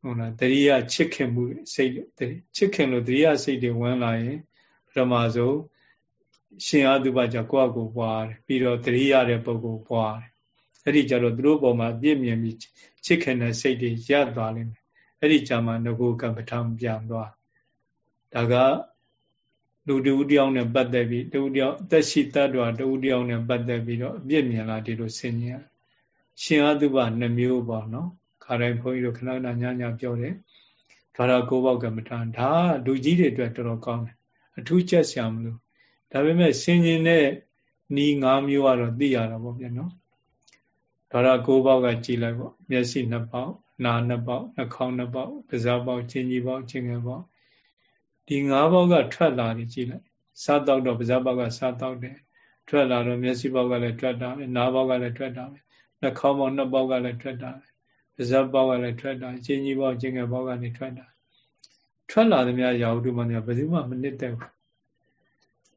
ဟုတ်လားတရိယာချစ်ခင်မှုစိတ်ချစ်ခင်လို့တရိယာစိတ်တွေဝင်လာရင်ပထမဆုံးရှင်အာတုပကြောင့်ကိုယ့်အကိုပွားတယ်ပြီးတော့တရိယာတဲ့ပုဂ္ဂိုလ်ပွားတယ်အဲ့ဒီကြတော့သူတို့ပေါ်မှာပြည့်မြင်ပြီးချစ်ခင်တဲ့စိတ်တွေရသွားလိမ့်မယ်အဲ့ဒီကြမှာငကိုကံပထမပြန်သွားဒါကလူတူတယောက်နဲ့ပတ်သက်ပြီးတူတယောက်အသက်ရှိတတ်တော်တူတယောက်နဲ့ပတ်သက်ပြီးတော့အပြစ်မြင်လာဒီလိုဆင်ញင်ရှင်အာတုပနှမျိုးပေါ့နော် ခါတိုင်းဘုန်းကြီးတို့ခဏခဏညညပြောတယ်ဒါတော့ကိုဘောက်ကမ္မထာဒါလူကြီးတွေအတွက်တော်တော်ကောင်းတယ်အထူးချက်ဆရာမလို့ဒါပေမဲ့ဆင်ញင်တဲ့နီး၅မျိုးကတော့သိရတာပေါ့ဗျာနော်ဒါတော့ကိုဘောက်ကကြည်လိုက်ပေါ့မျက်စိနှစ်ပေါက်နာနှစ်ပေါက်နှာခေါင်းနှစ်ပေါက်ပါးစပ်ပေါက်ချင်းကြီးပေါက်ချင်းငယ်ပေါက်ဒီ၅ပေါက်ကထွက်လာတယ်ကြည်လိုက်စားတော့တော့ပါးစပ်ပေါက်ကစားတော့တယ်ထွက်လာတော့မျက်စိပေါက်ကလည်းထွက်တာပဲနားပေါက်ကလည်းထွက်တာပဲနှာခေါင်းပေါက်နှစ်ပေါက်ကလည်းထွက်တာပဲပါ ဇက်ပေါက်ကလည်းထွက်တာချင်းကြီးပေါက်ချင်းငယ်ပေါက်ကနေထွက်တာထွက်လာသမျှရာဟုတုမှန်တယ်ဘယ်သူမှမနစ်တဲ့ဘူး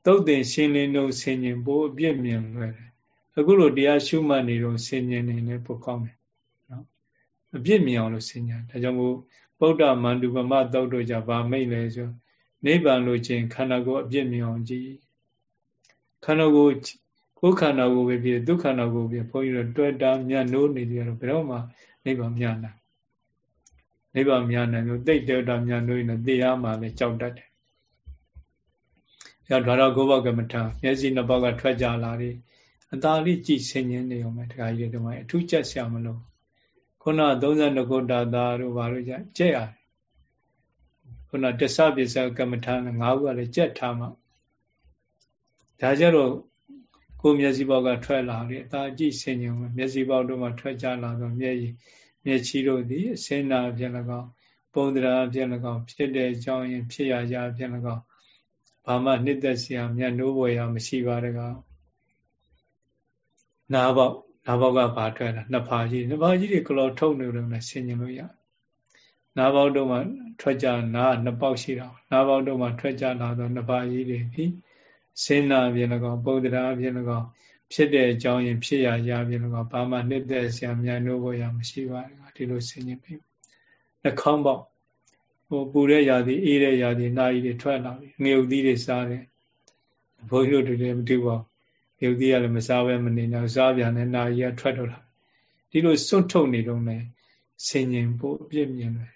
တုတ်တင်ရှင်းလင်းလို့ဆင်ញင်ဖို့အပြည့်မြင်လွယ်တယ်အခုလိုတရားရှုမှတ်နေတော့ဆင်ញင်နေလည်းပိုကောင်းတယ်နော်အပြည့်မြင်အောင်လို့ဆင်ញင်ဒါကြောင့်မို့ဗုဒ္ဓမန္တုပမသုတ်တို့ကြဗာမိတ်လဲဆိုနိဗ္ဗာန်လို့ချင်းခန္ဓာကိုယ်အပြည့်မြင်အောင်ကြည့်ခန္ဓာကိုယ်ကိုယ်ခန္ဓာကိုယ်ပဲဖြစ်ဒုက္ခန္ဓာကိုယ်ပဲဘုန်းကြီးတို့တွေ့တာမြတ်နိုးနေတယ်တော့ဘယ်တော့မှ နိဗ္ဗာန်မြတ်နိုင်နိဗ္ဗာန်မြတ်နိုင်လို့တိတ်တေတာမြတ်နိုးရင်သိရမှလည်းကြောက်တတ်တယ်။ဒါဓာရကိုဘကမထာမျက်စိနှစ်ပေါက်ကထွက်ကြလာတယ်အသာလေးကြည်ဆင်ញင်းနေအောင်မယ်တခါကြီးတွေတော့အထူးကြက်ဆရာမလို့ခုန32ခုတာသာတို့ဘာလို့ကြကြက်ရတယ်ခုနတစ္ဆပစ္စကမ္မထာ၅ခုကလည်းကြက်ထားမှဒါကြတော့ ကိုမျက်စိပေါက်ကထွက်လာတယ်အသာကြည့်ဆင်ញုံမျက်စိပေါက်တို့မှထွက်ကြလာတော့မျက်ရည်မျက်ချီတို့သည်အစင်းနာဖြင့်၎င်းပုံတရာဖြင့်၎င်းဖြစ်တဲ့အကြောင်းရင်ဖြစ်ရရာဖြင့်၎င်းဘာမှနှစ်သက်စရာမျက်နှိုးပေါ်ရမရှိပါတကားနားပေါက်နားပေါက်ကဘာထွက်လာနှစ်ဖာကြီးနှစ်ဖာကြီးတွေကလောထုတ်နေလို့လည်းဆင်ញင်လို့ရနားပေါက်တို့မှထွက်ကြနားနှစ်ပေါက်ရှိတာနားပေါက်တို့မှထွက်ကြလာတော့နှစ်ဖာကြီးတွေပြီးစ င်နာပြင်၎င်းပုံတရားပြင်၎င်းဖြစ်တဲ့အကြောင်းရင်ဖြစ်ရရပြင်၎င်းဘာမှနှစ်သက်ဆရာမြန်လို့ဘုရားမရှိပါဘူးဒီလိုဆင်ញင်ပြီနှာခေါင်းပေါက်ဟိုပူတဲ့ຢာဒီအေးတဲ့ຢာဒီနာရီတွေထွက်လာပြီငြုပ်သီးတွေစားတယ်ဘုန်းကြီးတို့တွေမတူပါဘူးငြုပ်သီးကလည်းမစားဘဲမနေတော့စားပြန်တဲ့နာရီကထွက်တော့တာဒီလိုစွန့်ထုတ်နေတော့လဲဆင်ញင်ဖို့အပြည့်မြင်တယ်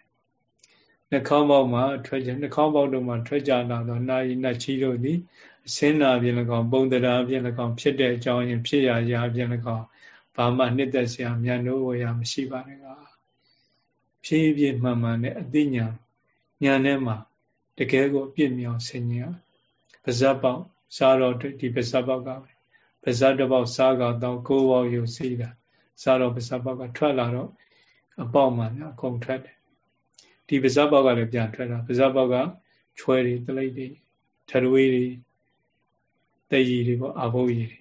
နှာခေါင်းပေါက်မှာထွက်ကြနှာခေါင်းပေါက်တို့မှာထွက်ကြလာတော့နာရီနဲ့ချီတို့သည် အစင်းနာပြင်၎င်းပုံတရားပြင်၎င်းဖြစ်တဲ့အကြောင်းရင်ဖြစ်ရရာပြင်၎င်းဘာမှနှစ်သက်စရာမြန်လို့ဝရမရှိပါနဲ့ကဖြည်းဖြည်းမှန်မှန်နဲ့အသိဉာဏ်ဉာဏ်ထဲမှာတကယ်ကိုအပြည့်မြောင်ဆင်ញင်ပါဇက်ပေါက်စားတော့ဒီပါဇက်ပေါက်ကပါဇက်တစ်ပေါက်စားကတော့ကိုးပေါက်ယူစီးတာစားတော့ပါဇက်ပေါက်ကထွက်လာတော့အပေါက်မှအကုန်ထွက်တယ်ဒီပါဇက်ပေါက်ကလည်းပြန်ထွက်တာပါဇက်ပေါက်ကချွဲတွေတလိပ်တွေထရွေးတွေ တဲ့ရည်တွေပေါ့အဘုတ်ရည်တွေ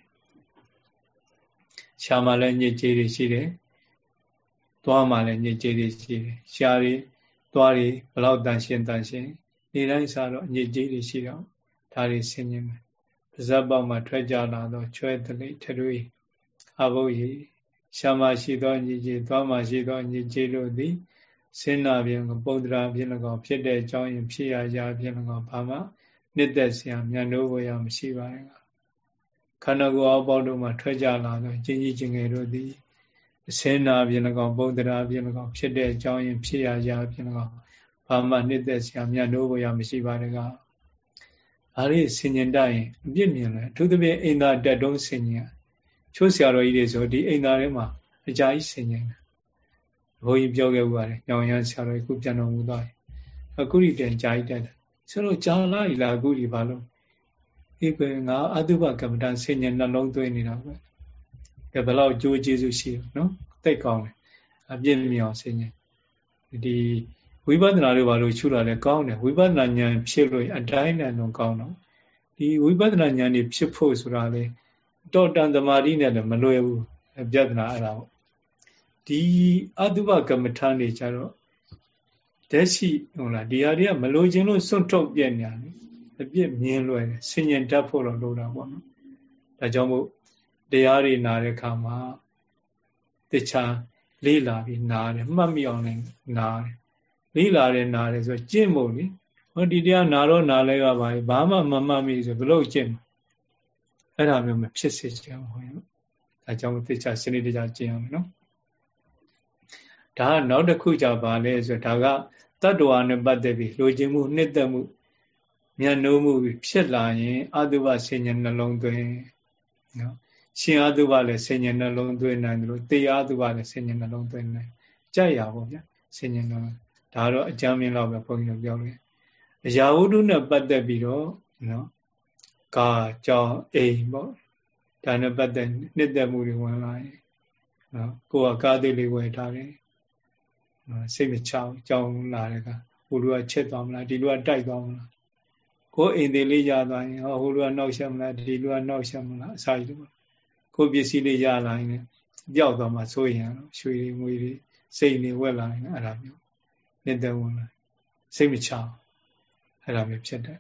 ရှားမှလည်းညစ်ကြေးတွေရှိတယ်သွားမှလည်းညစ်ကြေးတွေရှိတယ်ရှားတွေသွားတွေဘလောက်တန်ရှင်းတန်ရှင်းနေတိုင်းစားတော့ညစ်ကြေးတွေရှိတော့ဒါတွေဆင်ញင်မယ်ပါဇက်ပေါက်မှာထွက်ကြလာတော့ချွဲတလိထရွေးအဘုတ်ရည်ရှားမှရှိသောညစ်ကြေးသွားမှရှိသောညစ်ကြေးတို့သည်စင်နာပြင်ပုံတရာပြင်၎င်းဖြစ်တဲ့အကြောင်းရင်ဖြစ်ရာရာပြင်၎င်းဘာမှနှစ်သက်စရာမြန်လို့ဘရမရှိပါနဲ့ခ န္ဓာကိုယ်အပေါက်တို့မှာထွက်ကြလာတော့ချင်းကြီးချင်းငယ်တို့သည်အစင်းနာပြင်၎င်းပုံတရာပြင်၎င်းဖြစ်တဲ့အကြောင်းရင်ဖြစ်ရာရာပြင်၎င်းဘာမှနှစ်သက်စရာမြန်လို့ဘရမရှိပါနဲ့ကအားရဆင်ញင်တတ်ရင်အပြစ်မြင်လဲအထူးသဖြင့်အိန္ဒာတက်တုံးဆင်ញင် ချိုးဆရာတော်ကြီးတွေဆိုဒီအိမ်သားထဲမှာအကြာကြီးဆင်ញင်တယ်ဘုန်းကြီးပြောခဲ့ဥပါတယ်ညောင်ရမ်းဆရာတော်ကြီးခုပြန်တော်မူသွားတယ်အခုဒီတန်ကြာကြီးတက်တယ်ဆိုတော့ကြာလာပြီလားအခုဒီဘာလို့ ဒီကွယ်ငါအတုပကမ္မဋ္ဌာန်းဆင်ញံနှလုံးသွင်းနေတာပဲကဲဘယ်လောက်ကြိုးကျေးဇူးရှိရနော်သိကောင်းတယ်အပြည့်မြောင်ဆင်ញံဒီဝိပဿနာတွေဘာလို့ရှုလာလဲကောင်းတယ်ဝိပဿနာဉာဏ်ဖြစ်လို့အတိုင်းနဲ့တော့ကောင်းတော့ဒီဝိပဿနာဉာဏ်นี่ဖြစ်ဖို့ဆိုတာလေတော့တန်တမာတိနဲ့လည်းမလွယ်ဘူးပြဿနာအဲ့ဒါပေါ့ဒီအတုပကမ္မဋ္ဌာန်းတွေကြတော့တက်ရှိဟုတ်လားဒီဟာတွေကမလိုချင်လို့စွန့်ထုတ်ပြက်နေတယ် အပြစ်မြင်လွယ်တယ်ဆင်ញင်တတ်ဖို့တော့လိုတာပေါ့နော်ဒါကြောင့်မို့တရားတွေနာတဲ့အခါမှာတခြားလေးလာပြီးနားတယ်မှတ်မိအောင်လည်းနားတယ်လေးလာတယ်နားတယ်ဆိုကျင့်ဖို့လေဟောဒီတရားနာတော့နားလဲကပါဘာမှမမှတ်မိဆိုဘလို့ကျင့်အဲ့ဒါမျိုးမဖြစ်စေချင်ဘူးဟုတ်ဒါကြောင့်တခြားစနစ်တကျကျင့်ရမယ်နော်ဒါကနောက်တစ်ခုကြပါလဲဆိုဒါကတတ္တဝါနဲ့ပတ်သက်ပြီးလိုချင်မှုနှစ်သက်မှု မျက်နှိုးမှုဖြစ်လာရင်အတုပဆင်ញနှလုံးသွင်းနော်ရှင်အတုပလည်းဆင်ញနှလုံးသွင်းနိုင်တယ်လို့တေအတုပလည်းဆင်ញနှလုံးသွင်းနိုင်ကြိုက်ရပါဗျာဆင်ញနှလုံးဒါတော့အကြမ်းမြင်တော့ပဲဘုန်းကြီးတို့ပြောလို့အရာဝတ္ထုနဲ့ပတ်သက်ပြီးတော့နော်ကာကြောင့်အိမ်ပေါ့ဒါနဲ့ပတ်သက်နှစ်သက်မှုတွေဝင်လာရင်နော်ကိုယ်ကကားသေးလေးဝယ်ထားတယ်စိတ်မချအောင်ကြောင်းလာတဲ့ကဟိုလူကချက်သွားမလားဒီလူကတိုက်သွားမလား ကိုယ်အိမ်သေးလေးရသွားရင်ဟောဟိုလူကနှောက်ရှက်မလားဒီလူကနှောက်ရှက်မလားအစာကြီးတော့ကိုယ်ပစ္စည်းလေးရလာရင်ပျောက်သွားမှစိုးရင်ရွှေတွေငွေတွေစိတ်နေဝက်လာရင်အဲ့ဒါမျိုးနှစ်သက်ဝင်လာစိတ်မချအောင်အဲ့ဒါမျိုးဖြစ်တယ်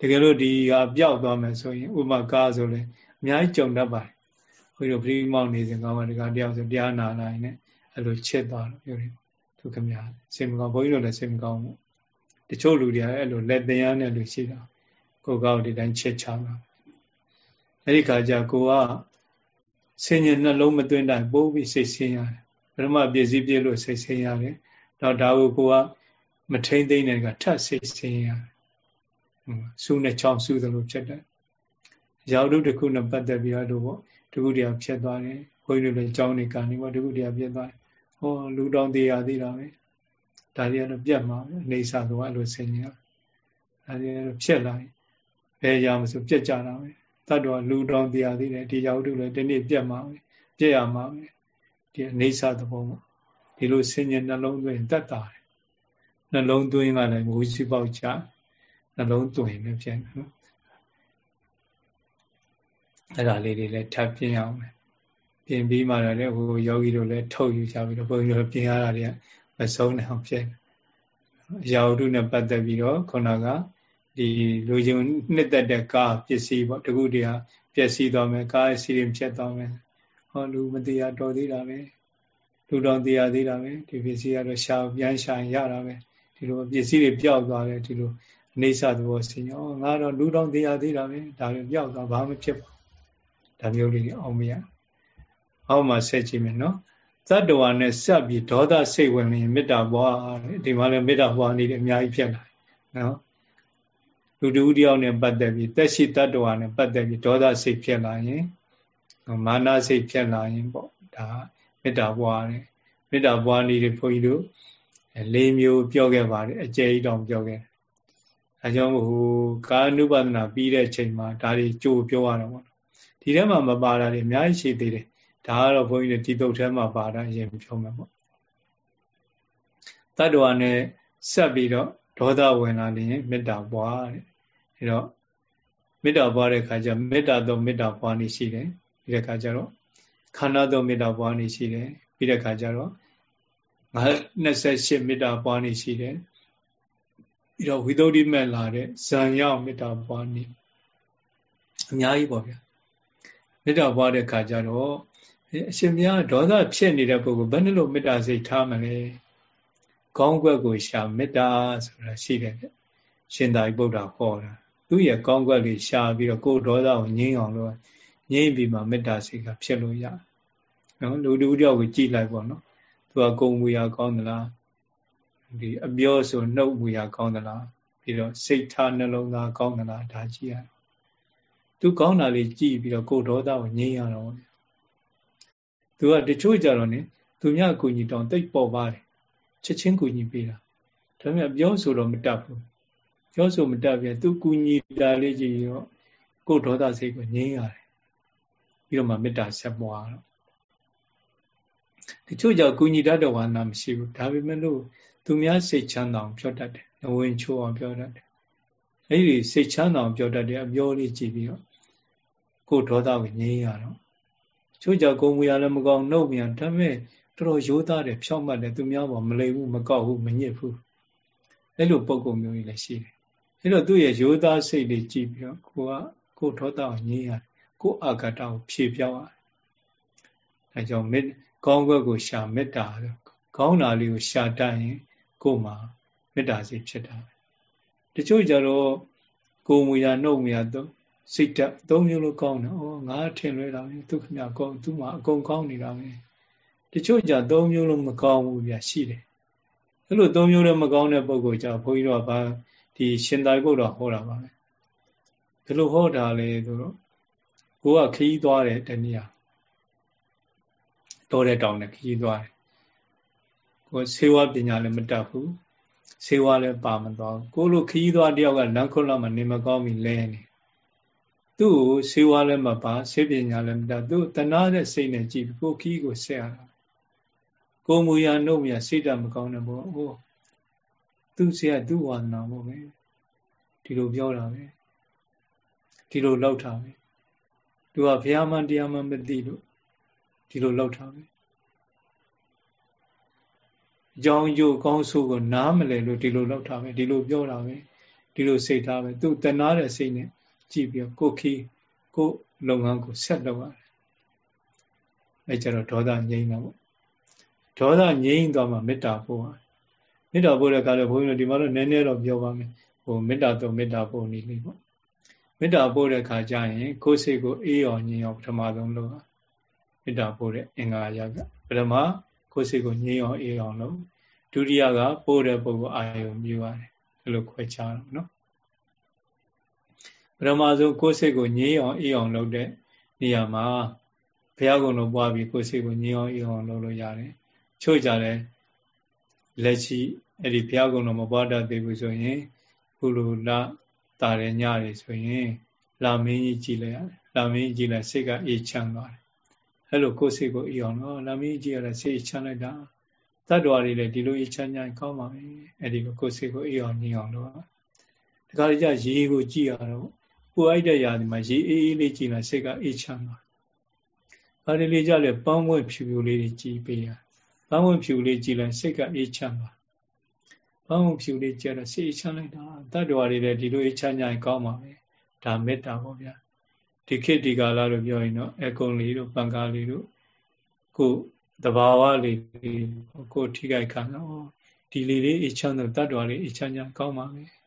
တကယ်လို့ဒီဟာပျောက်သွားမယ်ဆိုရင်ဥပမာကားဆိုလဲအများကြီးကြုံတတ်ပါတယ်ဘုရားပရိမောက်နေစဉ်ကောင်းပါတကားတယောက်ဆိုတရားနာလာရင်လည်းအဲ့လိုချက်သွားလို့ပြောတယ်သူခမညာစိတ်မကောင်းဘုန်းကြီးတို့လည်းစိတ်မကောင်းဘူး တချို့လူတွေကအဲ့လိုလက်တရားနဲ့လူရှိတာကိုကောက်ဒီတိုင်းချက်ချတာအဲ့ဒီခါကျကိုကဆင်ញနှလုံးမသွင်းတိုင်းပိုးပြီးစိတ်ဆင်းရတယ်ပထမပြည့်စည်ပြည့်လို့စိတ်ဆင်းရတယ်တော့ဒါကိုကိုကမထိမ့်သိမ့်တဲ့ကထပ်စိတ်ဆင်းရတယ်စူးနဲ့ချောင်းစူးသလိုဖြစ်တယ်ရောက်တို့တစ်ခုနဲ့ပတ်သက်ပြီးတော့ပေါ့တခုတည်းဖြစ်သွားတယ်ဘုန်းကြီးတို့လည်းကြောင်းနေကနေပေါ့တခုတည်းဖြစ်သွားတယ်ဟောလူတောင်သေးရသေးတာပဲ ဒါတွေကတော့ပြတ်မှာပဲနေစာကအဲ့လိုဆင်ញင်ဒါတွေကတော့ဖြစ်လာရင်ဘယ်ရမဆိုပြတ်ကြတာပဲတတ်တော်လူတောင်သေးရသေးတယ်ဒီရောက်တို့လည်းဒီနေ့ပြတ်မှာပဲပြတ်ရမှာပဲဒီအနေစာသဘောပေါ့ဒီလိုဆင်ញင်နှလုံးသွင်းတတ်တာတယ်နှလုံးသွင်းကလည်းဝီစီပေါက်ချနှလုံးသွင်းလည်းဖြစ်နော်အဲ့ဒါလေးတွေလည်းထပ်ပြင်းအောင်မယ်ပြင်ပြီးမှလည်းဟိုယောဂီတို့လည်းထုတ်ယူကြပြီးတော့ဘုန်းကြီးတို့ပြင်ရတာတွေက မဆုံးနိုင်အောင်ဖြစ်အရာဝတ္ထုနဲ့ပတ်သက်ပြီးတော့ခုနကဒီလူချင်းနှစ်သက်တဲ့ကားပစ္စည်းပေါ့တခုတည်းဟာပျက်စီးသွားမယ်ကားအစီရင်ဖြစ်သွားမယ်ဟောလူမတရားတော်သေးတာပဲလူတော်တရားသေးတာပဲဒီပစ္စည်းကတော့ရှာပြန်ရှာရတာပဲဒီလိုပစ္စည်းတွေပျောက်သွားတယ်ဒီလိုအနေဆသဘောဆင်ရောငါတော့လူတော်တရားသေးတာပဲဒါလည်းပျောက်သွားဘာမှဖြစ်ပါဒါမျိုးလေးအောင်မရအောက်မှာဆက်ကြည့်မယ်နော် သတ္တဝါနဲ့စပ်ပြီးဒေါသစိတ်ဝင်ရင်မေတ္တာပွားဒီမှာလည်းမေတ္တာပွားနေတယ်အများကြီးဖြစ်လာနော်လူတူတယောက်နဲ့ပတ်သက်ပြီးတက်ရှိတတ္တဝါနဲ့ပတ်သက်ပြီးဒေါသစိတ်ဖြစ်လာရင်မာနစိတ်ဖြစ်လာရင်ပေါ့ဒါမေတ္တာပွားတယ်မေတ္တာပွားနေတဲ့ဘုန်းကြီးတို့လေးမျိုးပြောခဲ့ပါတယ်အကျယ်ကြီးတောင်ပြောခဲ့အဲကြောင့်ဟိုကာနုပါဒနာပြီးတဲ့အချိန်မှာဒါတွေကြိုပြောရတော့ပေါ့ဒီထဲမှာမပါတာတွေအများကြီးရှိသေးတယ် ဒါကတော့ဘုန်းကြီးတို့ဒီတုတ်ထဲမှာပါတာအရင်ပြောမှာပေါ့တတ္တဝါနဲ့ဆက်ပြီးတော့ဒေါသဝင်လာရင်မေတ္တာပွားတဲ့အဲတော့မေတ္တာပွားတဲ့ခါကျမေတ္တာတော့မေတ္တာပွားနေရှိတယ်ပြီးတဲ့ခါကျတော့ခန္ဓာတော့မေတ္တာပွားနေရှိတယ်ပြီးတဲ့ခါကျတော့28မေတ္တာပွားနေရှိတယ်ပြီးတော့ဝိသုဒ္ဓိမဲ့လာတဲ့ဇံရောက်မေတ္တာပွားနေအများကြီးပေါ့ဗျာမေတ္တာပွားတဲ့ခါကျတော့ အရှင်မြတ်ဒေါသဖြစ်နေတဲ့ပုဂ္ဂိုလ်ဘယ်နှလို့မေတ္တာစိတ်ထားမလဲကောင်းကွက်ကိုရှာမေတ္တာဆိုတာရှိတယ်ဗျရှင်သာရိပုတ္တရာဟောတာသူ့ရဲ့ကောင်းကွက်လေးရှာပြီးတော့ကိုယ်ဒေါသကိုငြိမ်းအောင်လို့ငြိမ်းပြီးမှမေတ္တာစိတ်ကဖြစ်လို့ရနော်လူတူတယောက်ကိုကြည်လိုက်ပေါ့နော်သူကကုံမူရာကောင်းသလားဒီအပြောဆိုနှုတ်မူရာကောင်းသလားပြီးတော့စိတ်ထားနှလုံးသားကောင်းသလားဒါကြည့်ရသူကောင်းတာလေးကြည့်ပြီးတော့ကိုယ်ဒေါသကိုငြိမ်းရတော့ သူကတချို့ကြတော့ねသူများကူညီတောင်းတိတ်ပေါ်ပါတယ်ချက်ချင်းကူညီပေးတာဒါပေမဲ့ပြောဆိုတော့မတတ်ဘူးပြောဆိုမတတ်ပြန်သူကူညီတာလေးကြည့်ရောကိုယ်ဒေါသစိတ်ကိုငြိမ်းရတယ်ပြီးတော့မှမေတ္တာဆက်ပွားတော့တချို့ကြောင့်ကူညီတတ်တဲ့ဝါနာမရှိဘူးဒါပေမဲ့လို့သူများစိတ်ချမ်းသာအောင်ပြောတတ်တယ်အဝင်ချိုးအောင်ပြောတတ်တယ်အဲ့ဒီစိတ်ချမ်းသာအောင်ပြောတတ်တဲ့အပြောလေးကြည့်ပြီးတော့ကိုယ်ဒေါသကိုငြိမ်းရတော့ ချို့ကြောင့်ကိုယ်မူရလည်းမကောင်းနှုတ်မြန်ဒါပေမဲ့တော်တော်ရိုးသားတယ်ဖြောင့်မတ်တယ်သူများပေါ်မလိမ်ဘူးမကောက်ဘူးမညစ်ဘူးအဲ့လိုပုံကုမျိုးကြီးလည်းရှိတယ်အဲ့တော့သူ့ရဲ့ရိုးသားစိတ်လေးကြည့်ပြီးတော့ကိုကကိုဒေါသကိုငြိမ်းရတယ်ကိုအာဂတကိုဖြေပြောင်းရတယ်အဲကြောင့်မေကောင်းကွက်ကိုရှာမေတ္တာကောင်းတာလေးကိုရှာတတ်ရင်ကို့မှာမေတ္တာစိတ်ဖြစ်တာတချို့ကြတော့ကိုမူရနှုတ်မူရတော့ စိတ်ဓာတ်သုံးမျိုးလို့ကောင်းတယ်။အော်ငါထင်လွဲတာပဲသူခမကောင်းသူ့မှာအကုန်ကောင်းနေတာပဲ။တချို့ကြသုံးမျိုးလို့မကောင်းဘူးဗျာရှိတယ်။အဲ့လိုသုံးမျိုးလည်းမကောင်းတဲ့ပုံကိုကြာဘုန်းကြီးတို့ကဗာဒီရှင်သာရိပုတ္တရာဟောတာပါပဲ။ဘယ်လိုဟောတာလဲဆိုတော့ကိုကခရီးသွားတယ်တနည်းတော်တဲ့တောင်နဲ့ခရီးသွားတယ်။ကိုဆေးဝါးပညာလည်းမတတ်ဘူး။ဆေးဝါးလည်းပါမသွားဘူး။ကိုလိုခရီးသွားတယောက်ကလမ်းခွတ်လောက်မှနေမကောင်းပြီလဲနေ သူ့ကိုဆေးဝါးလည်းမပါဆေးပညာလည်းမတတ်သူ့တနာတဲ့စိတ်နဲ့ကြည့်ပြီးကိုခီးကိုဆက်ရတာကိုမူရနှုတ်မြစိတ်ဓာတ်မကောင်းတဲ့ဘောဟိုသူ့ဆရာသူ့ဝါဒနာဘောပဲဒီလိုပြောတာပဲဒီလိုလောက်တာပဲသူကဘုရားမှန်တရားမှန်မသိလို့ဒီလိုလောက်တာပဲအကြောင်းကျိုးကောင်းဆိုးကိုနားမလဲလို့ဒီလိုလောက်တာပဲဒီလိုပြောတာပဲဒီလိုစိတ်ထားပဲသူတနာတဲ့စိတ်နဲ့ ကြည့်ပြီးကိုခီကိုလုပ်ငန်းကိုဆက်လုပ်ရတယ်အဲကြတော့ဒေါသငြိမ်းတာပေါ့ဒေါသငြိမ်းသွားမှမေတ္တာပို့ရတယ်မေတ္တာပို့တဲ့အခါကျဘုန်းကြီးတို့ဒီမှာတော့နည်းနည်းတော့ပြောပါမယ်ဟိုမေတ္တာတော့မေတ္တာပို့နေလိမ့်ပေါ့မေတ္တာပို့တဲ့အခါကျရင်ကိုယ်စိတ်ကိုအေးအောင်ငြိမ်းအောင်ပထမဆုံးလုပ်ရမေတ္တာပို့တဲ့အင်္ဂါရကပထမကိုယ်စိတ်ကိုငြိမ်းအောင်အေးအောင်လုပ်ဒုတိယကပို့တဲ့ပုဂ္ဂိုလ်အာယုံမြူရတယ်ဒီလိုခွဲခြားတော့နော် ပထမဆုံးကိုယ်စိတ်ကိုငြိမ်းအောင်အေးအောင်လုပ်တဲ့နေရာမှာဘုရားကုံတော်ပွားပြီးကိုယ်စိတ်ကိုငြိမ်းအောင်အေးအောင်လုပ်လို့ရတယ်ချို့ကြတယ်လက်ရှိအဲ့ဒီဘုရားကုံတော်မပွားတတ်သေးဘူးဆိုရင်ခုလိုလာတာရညတွေဆိုရင်လာမင်းကြီးကြည်လိုက်ရတယ်လာမင်းကြီးကြည်လိုက်စိတ်ကအေးချမ်းသွားတယ်အဲ့လိုကိုယ်စိတ်ကိုအေးအောင်နော်လာမင်းကြီးကြည်ရတဲ့စိတ်ချမ်းလိုက်တာတတ္တဝါတွေလည်းဒီလိုအေးချမ်းကြကောင်းပါပဲအဲ့ဒီလိုကိုယ်စိတ်ကိုအေးအောင်ညင်အောင်လုပ်တခါကြရေကိုကြည်ရတော့ ပူအိုက်တဲ့ຢာဒီမှာရေအေးအေးလေးကြည်လိုက်စိတ်ကအေးချမ်းသွား။ဘာဒီလေးကြလဲပန်းဝဲဖြူဖြူလေးတွေကြည်ပေးရ။ပန်းဝဲဖြူလေးကြည်လိုက်စိတ်ကအေးချမ်းသွား။ပန်းဝဲဖြူလေးကြတော့စိတ်အေးချမ်းလိုက်တာတတ္တဝါတွေလည်းဒီလိုအေးချမ်းကြရင်ကောင်းပါပဲ။ဒါမေတ္တာပေါ့ဗျာ။ဒီခေတ်ဒီကာလလို့ပြောရင်တော့အကုံလေးတို့ပံကားလေးတို့ကိုတဘာဝလေးကိုထိခိုက်ခံတော့ဒီလေးလေးအေးချမ်းတော့တတ္တဝါလေးအေးချမ်းကြကောင်းပါပဲ။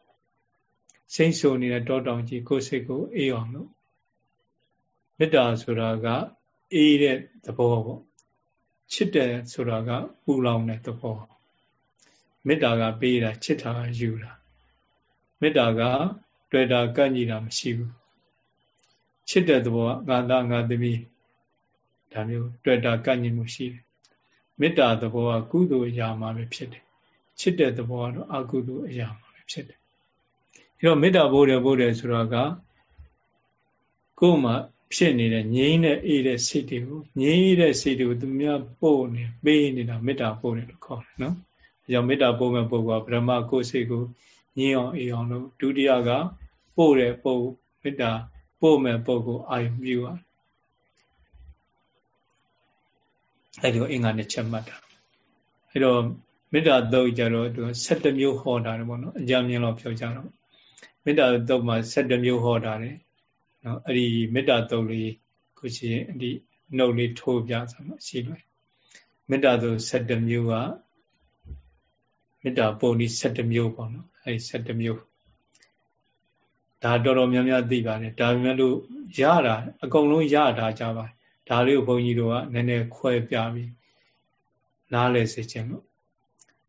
စိတ်ဆိုနေတဲ့တောတောင်ကြီးကိုယ်စိတ်ကိုအေးအောင်လို့မေတ္တာဆိုတာကအေးတဲ့သဘောပေါ့ချစ်တယ်ဆိုတာကပူလောင်တဲ့သဘောမေတ္တာကပေးတာချစ်တာကယူတာမေတ္တာကတွေ့တာကန့်ညီတာမရှိဘူးချစ်တဲ့သဘောကငါသားငါသမီးဒါမျိုးတွေ့တာကန့်ညီမှုရှိတယ်မေတ္တာသဘောကကုသိုလ်အရာမှာပဲဖြစ်တယ်ချစ်တဲ့သဘောကတော့အကုသိုလ်အရာမှာပဲဖြစ်တယ် ဒီတော့မေတ္တာပို့တယ်ပို့တယ်ဆိုတော့ကကိုယ်မှာဖြစ်နေတဲ့ငြိမ်းတဲ့အေးတဲ့စိတ်တွေကိုငြိမ်းတဲ့စိတ်တွေကိုသူများပို့နေပေးနေတာမေတ္တာပို့တယ်လို့ခေါ်တယ်နော်။ဒါကြောင့်မေတ္တာပို့မဲ့ပုဂ္ဂိုလ်ကဗြဟ္မကိုယ်စိတ်ကိုငြိမ်းအောင်အေးအောင်လို့ဒုတိယကပို့တဲ့ပုဂ္ဂိုလ်မေတ္တာပို့မဲ့ပုဂ္ဂိုလ်အာယုပြုရအဲဒီတော့အင်္ဂါနဲ့ချက်မှတ်တာအဲတော့မေတ္တာသုတ်ကြတော့သူ7မျိုးဟောတာတယ်ပေါ့နော်အကြမ်းမြင်တော့ပြောကြတော့ မေတ္တာတုတ်မှာ7မျိုးဟောတာတယ်နော်အဲ့ဒီမေတ္တာတုတ်လေးကိုရှိရင်ဒီနှုတ်လေးထိုးပြဆိုမှရှိတယ်မေတ္တာတုတ်7မျိုးကမေတ္တာပုံဒီ7မျိုးပေါ့နော်အဲ့ဒီ7မျိုးဒါတော်တော်များများသိပါတယ်ဒါပေမဲ့လို့ရတာအကုန်လုံးရတာကြပါဒါလေးကိုဘုန်းကြီးတို့ကနည်းနည်းခွဲပြပြီးနားလည်စေခြင်းလို့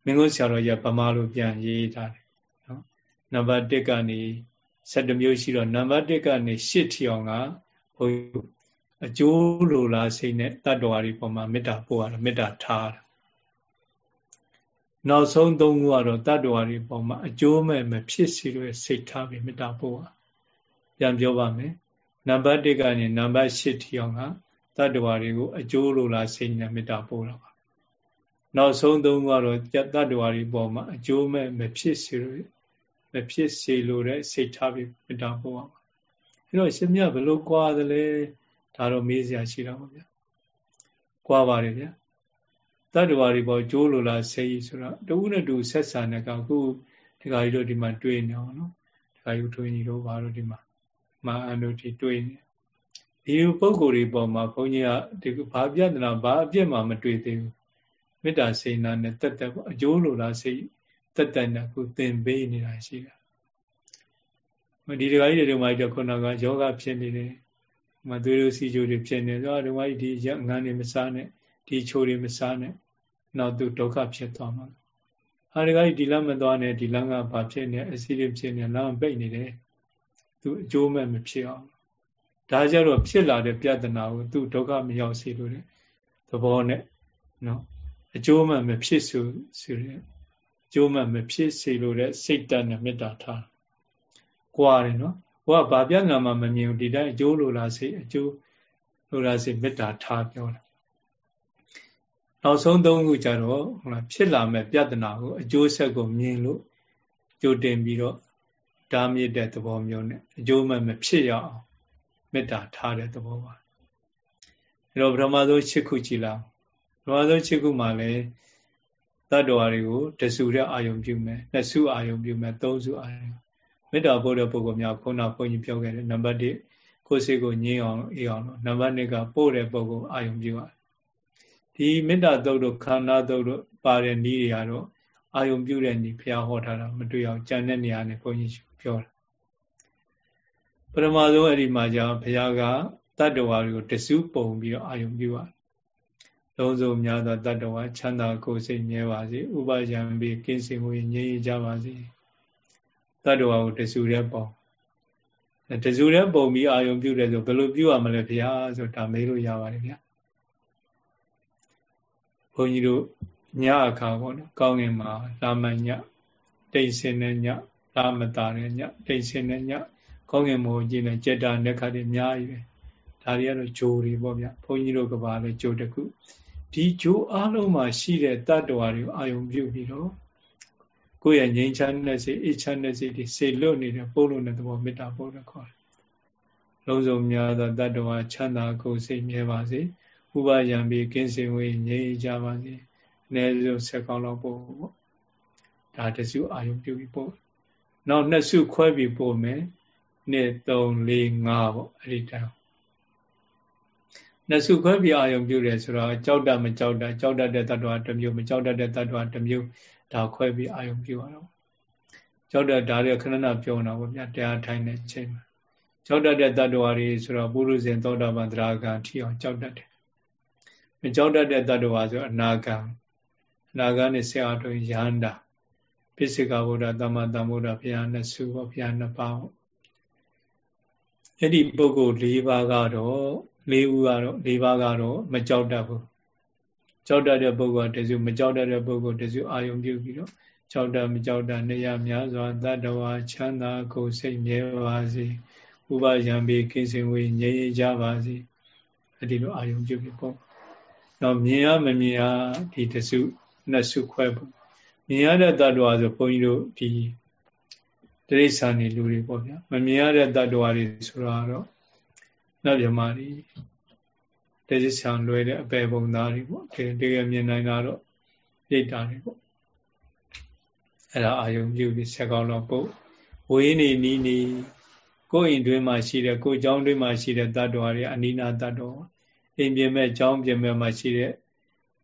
မင်းတို့ဆရာတော်ကြီးဗမာလိုပြန်ရေးထားတယ် နံပါတ်1ကနေ7မျိုးရှိတော့နံပါတ်1ကနေ8ထီအောင်ကဘုန်းအကျိုးလိုလားစိတ်နဲ့တတ္တဝါတွေပေါ်မှာမေတ္တာပို့ရတာမေတ္တာထားတာနောက်ဆုံးသုံးခုကတော့တတ္တဝါတွေပေါ်မှာအကျိုးမဲ့မဖြစ်စီလို့စိတ်ထားပြီးမေတ္တာပို့ရပြန်ပြောပါမယ်နံပါတ်1ကနေနံပါတ်8ထိအောင်ကတတ္တဝါတွေကိုအကျိုးလိုလားစိတ်နဲ့မေတ္တာပို့တာပါနောက်ဆုံးသုံးခုကတော့တတ္တဝါတွေပေါ်မှာအကျိုးမဲ့မဖြစ်စီလို့ မဖြစ်စေလိုတဲ့စိတ်ထားပြီးမေတ္တာပို့ရပါအဲ့တော့ရှင်မြတ်ဘယ်လိုကြွားသလဲဒါတော့မေးစရာရှိတာပါဗျာကြွားပါတယ်ဗျာတတ္တဝါတွေပေါ်ကျိုးလိုလားစိတ်ဆိုတော့တဝုနဲ့တူဆက်ဆံတဲ့ကအခုဒီကကြီးတို့ဒီမှာတွေ့နေအောင်နော်ဒီကကြီးထွင်းကြီးတို့ဘာလို့ဒီမှာမာအန်တို့ဒီတွေ့နေဒီပုံကိုယ်တွေပေါ်မှာဘုန်းကြီးကဒီဘာပြဿနာဘာအပြစ်မှမတွေ့သေးဘူးမေတ္တာစေနာနဲ့တက်တက်ပေါ့အကျိုးလိုလားစိတ် တက်တက်နဲ့ကိုသင်ပေးနေတာရှိတာဒီဒီကကြီးတွေဒီမှာကြီးတော့ခုနကယောဂဖြစ်နေတယ်မသွေးတို့စီချိုတွေဖြစ်နေတော့ဒီမှာကြီးဒီငန်းတွေမစားနဲ့ဒီချိုတွေမစားနဲ့နောက်သူဒုက္ခဖြစ်သွားမှာဟာဒီကကြီးဒီလမ်းမသွားနဲ့ဒီလမ်းကဘာဖြစ်နေအစီတွေဖြစ်နေလမ်းပိတ်နေတယ်သူအကျိုးမဲ့မဖြစ်အောင်ဒါကြတော့ဖြစ်လာတဲ့ပြဿနာကိုသူဒုက္ခမရောက်စေလို့တဲ့သဘောနဲ့နော်အကျိုးမဲ့မဖြစ်ဆိုဆိုတဲ့အ ကျိုးမဲ့မဖြစ်စေလို့တဲ့စိတ်တတ်နဲ့မေတ္တာထားကြွားတယ်နော်ဘုရားဘာပြဿနာမှမမြင်ဘူးဒီတိုင်းအကျိုးလိုလားစိတ်အကျိုးလိုလားစိတ်မေတ္တာထားပြောတာနောက်ဆုံးသုံးခုကြတော့ဟုတ်လားဖြစ်လာမဲ့ပြဿနာကိုအကျိုးဆက်ကိုမြင်လို့ကြိုတင်ပြီးတော့တားမြစ်တဲ့သဘောမျိုးနဲ့အကျိုးမဲ့မဖြစ်ရအောင်မေတ္တာထားတဲ့သဘောပါအဲတော့ပထမဆုံး6ခုကြည်လာပထမဆုံး6ခုမှာလည်း တတ္တဝါတွေကိုတဆူတဲ့အာယုံပြုမယ်နှစ်စုအာယုံပြုမယ်သုံးစုအာယုံမေတ္တာပို့တဲ့ပုဂ္ဂိုလ်များခုနဘုန်းကြီးပြောခဲ့တယ်နံပါတ်1ကိုယ်စိတ်ကိုငြင်းအောင်အေးအောင်လို့နံပါတ်2ကပို့တဲ့ပုဂ္ဂိုလ်အာယုံပြုရဒီမေတ္တာသုတ်တို့ခန္ဓာသုတ်တို့ပါတဲ့နည်းတွေကတော့အာယုံပြုတဲ့နည်းဘုရားဟောထားတာမတွေ့အောင်ကြံတဲ့နေရာနဲ့ဘုန်းကြီးပြောတာပထမဆုံးအဲ့ဒီမှာじゃဘုရားကတတ္တဝါတွေကိုတစုပုံပြီးတော့အာယုံပြုရ လုံးစုံများသောတတ္တဝါချမ်းသာကိုယ်စိတ်မြဲပါစေဥပယံပြီးကင်းစင်မှုငြိမ်းကြပါစေတတ္တဝါကိုတစုရဲပုံတစုရဲပုံပြီးအာယုံပြုတယ်ဆိုဘယ်လိုပြုရမလဲဗျာဆိုဒါမေးလို့ရပါတယ်ဗျာဘုန်းကြီးတို့ညအခါပေါ့နော်ကောင်းငင်မှာလာမညတိတ်စင်တဲ့ညလာမတာတဲ့ညတိတ်စင်တဲ့ညကောင်းငင်မို့ကြည့်နေကြက်တာလက်ခတ်တွေအများကြီးပဲဒါတွေကတော့ဂျိုတွေပေါ့ဗျာဘုန်းကြီးတို့ကပါလဲဂျိုတခု ဒီဂျိုအားလုံးမှာရှိတဲ့တတ္တဝါတွေကိုအာယုံပြုပြီးတော့ကိုယ့်ရဲ့ငြိမ်းချမ်းတဲ့စိတ်အေးချမ်းတဲ့စိတ်တွေစေလွတ်နေတဲ့ပို့လို့တဲ့သဘောမေတ္တာပို့လို့ခေါ်တယ်လုံးစုံများသောတတ္တဝါချမ်းသာကိုယ်စိတ်မြဲပါစေဥပယံပြီးကင်းစင်ဝေးငြိမ်းကြပါစေအနည်းဆုံးဆက်ကောင်းတော့ပို့ပေါ့ဒါတစုအာယုံပြုပြီးပို့နောက်နှစ်စုခွဲပြီးပို့မယ်1 3 4 5ပေါ့အဲ့ဒီတောင် နှစ်စုခွဲပြီးအာယုံပြုတယ်ဆိုတော့ကြောက်တတ်မကြောက်တတ်ကြောက်တတ်တဲ့တ attva တစ်မျိုးမကြောက်တတ်တဲ့တ attva တစ်မျိုးဒါခွဲပြီးအာယုံပြုရတော့ကြောက်တတ်ဒါတွေခဏခဏပြောနေတာပေါ့ဗျာတရားထိုင်တဲ့ချိန်မှာကြောက်တတ်တဲ့တ attva တွေဆိုတော့ပုရုဇဉ်သောတာပန်သရဂံထီအောင်ကြောက်တတ်တယ်မကြောက်တတ်တဲ့တ attva ဆိုအနာဂံအနာဂံနဲ့ဆက်အားထုတ်ရဟန္တာပိစိကဗုဒ္ဓသမ္မာသမ္ဗုဒ္ဓဘုရားနှစ်စုပေါ့ဘုရားနှစ်ပါးအဲ့ဒီပုဂ္ဂိုလ်၄ပါးကတော့ ၄ဦးကတော့၄ပါးကတော့မကြောက်တတ်ဘူးကြောက်တတ်တဲ့ပုဂ္ဂိုလ်ကတစုမကြောက်တတ်တဲ့ပုဂ္ဂိုလ်တစုအာယုံပြုပြီးတော့ကြောက်တတ်မကြောက်တတ်နေရများစွာတတ္တဝါချမ်းသာကိုယ်စိတ်မြဲပါစေဥပယံပေကိစ္စဝေငြိမ်းကြပါစေအဲ့ဒီလိုအာယုံပြုပြီးပေါ့တော့မြင်ရမမြင်ရဒီတစုနှစ်စုခွဲပေါ့မြင်ရတဲ့တ attva ဆိုဘုန်းကြီးတို့ဒီတိရစ္ဆာန်တွေလူတွေပေါ့ဗျာမမြင်ရတဲ့ attva တွေဆိုတော့ နတ်မြမာတွေတိရစ္ဆာန်လွယ်တဲ့အပေပုံသားတွေပေါ့တကယ်မြင်နိုင်တာတော့ပြိတ္တာတွေပေါ့အဲ့ဒါအာယုံပြုပြီးဆက်ကောင်းတော့ပုတ်ဝေးနေနီးနီးကိုယ်အိမ်တွင်းမှာရှိတဲ့ကိုယ်ကျောင်းတွင်းမှာရှိတဲ့တ attva တွေအနိနာတ attva အိမ်ပြင်မဲ့ကျောင်းပြင်မဲ့မှာရှိတဲ့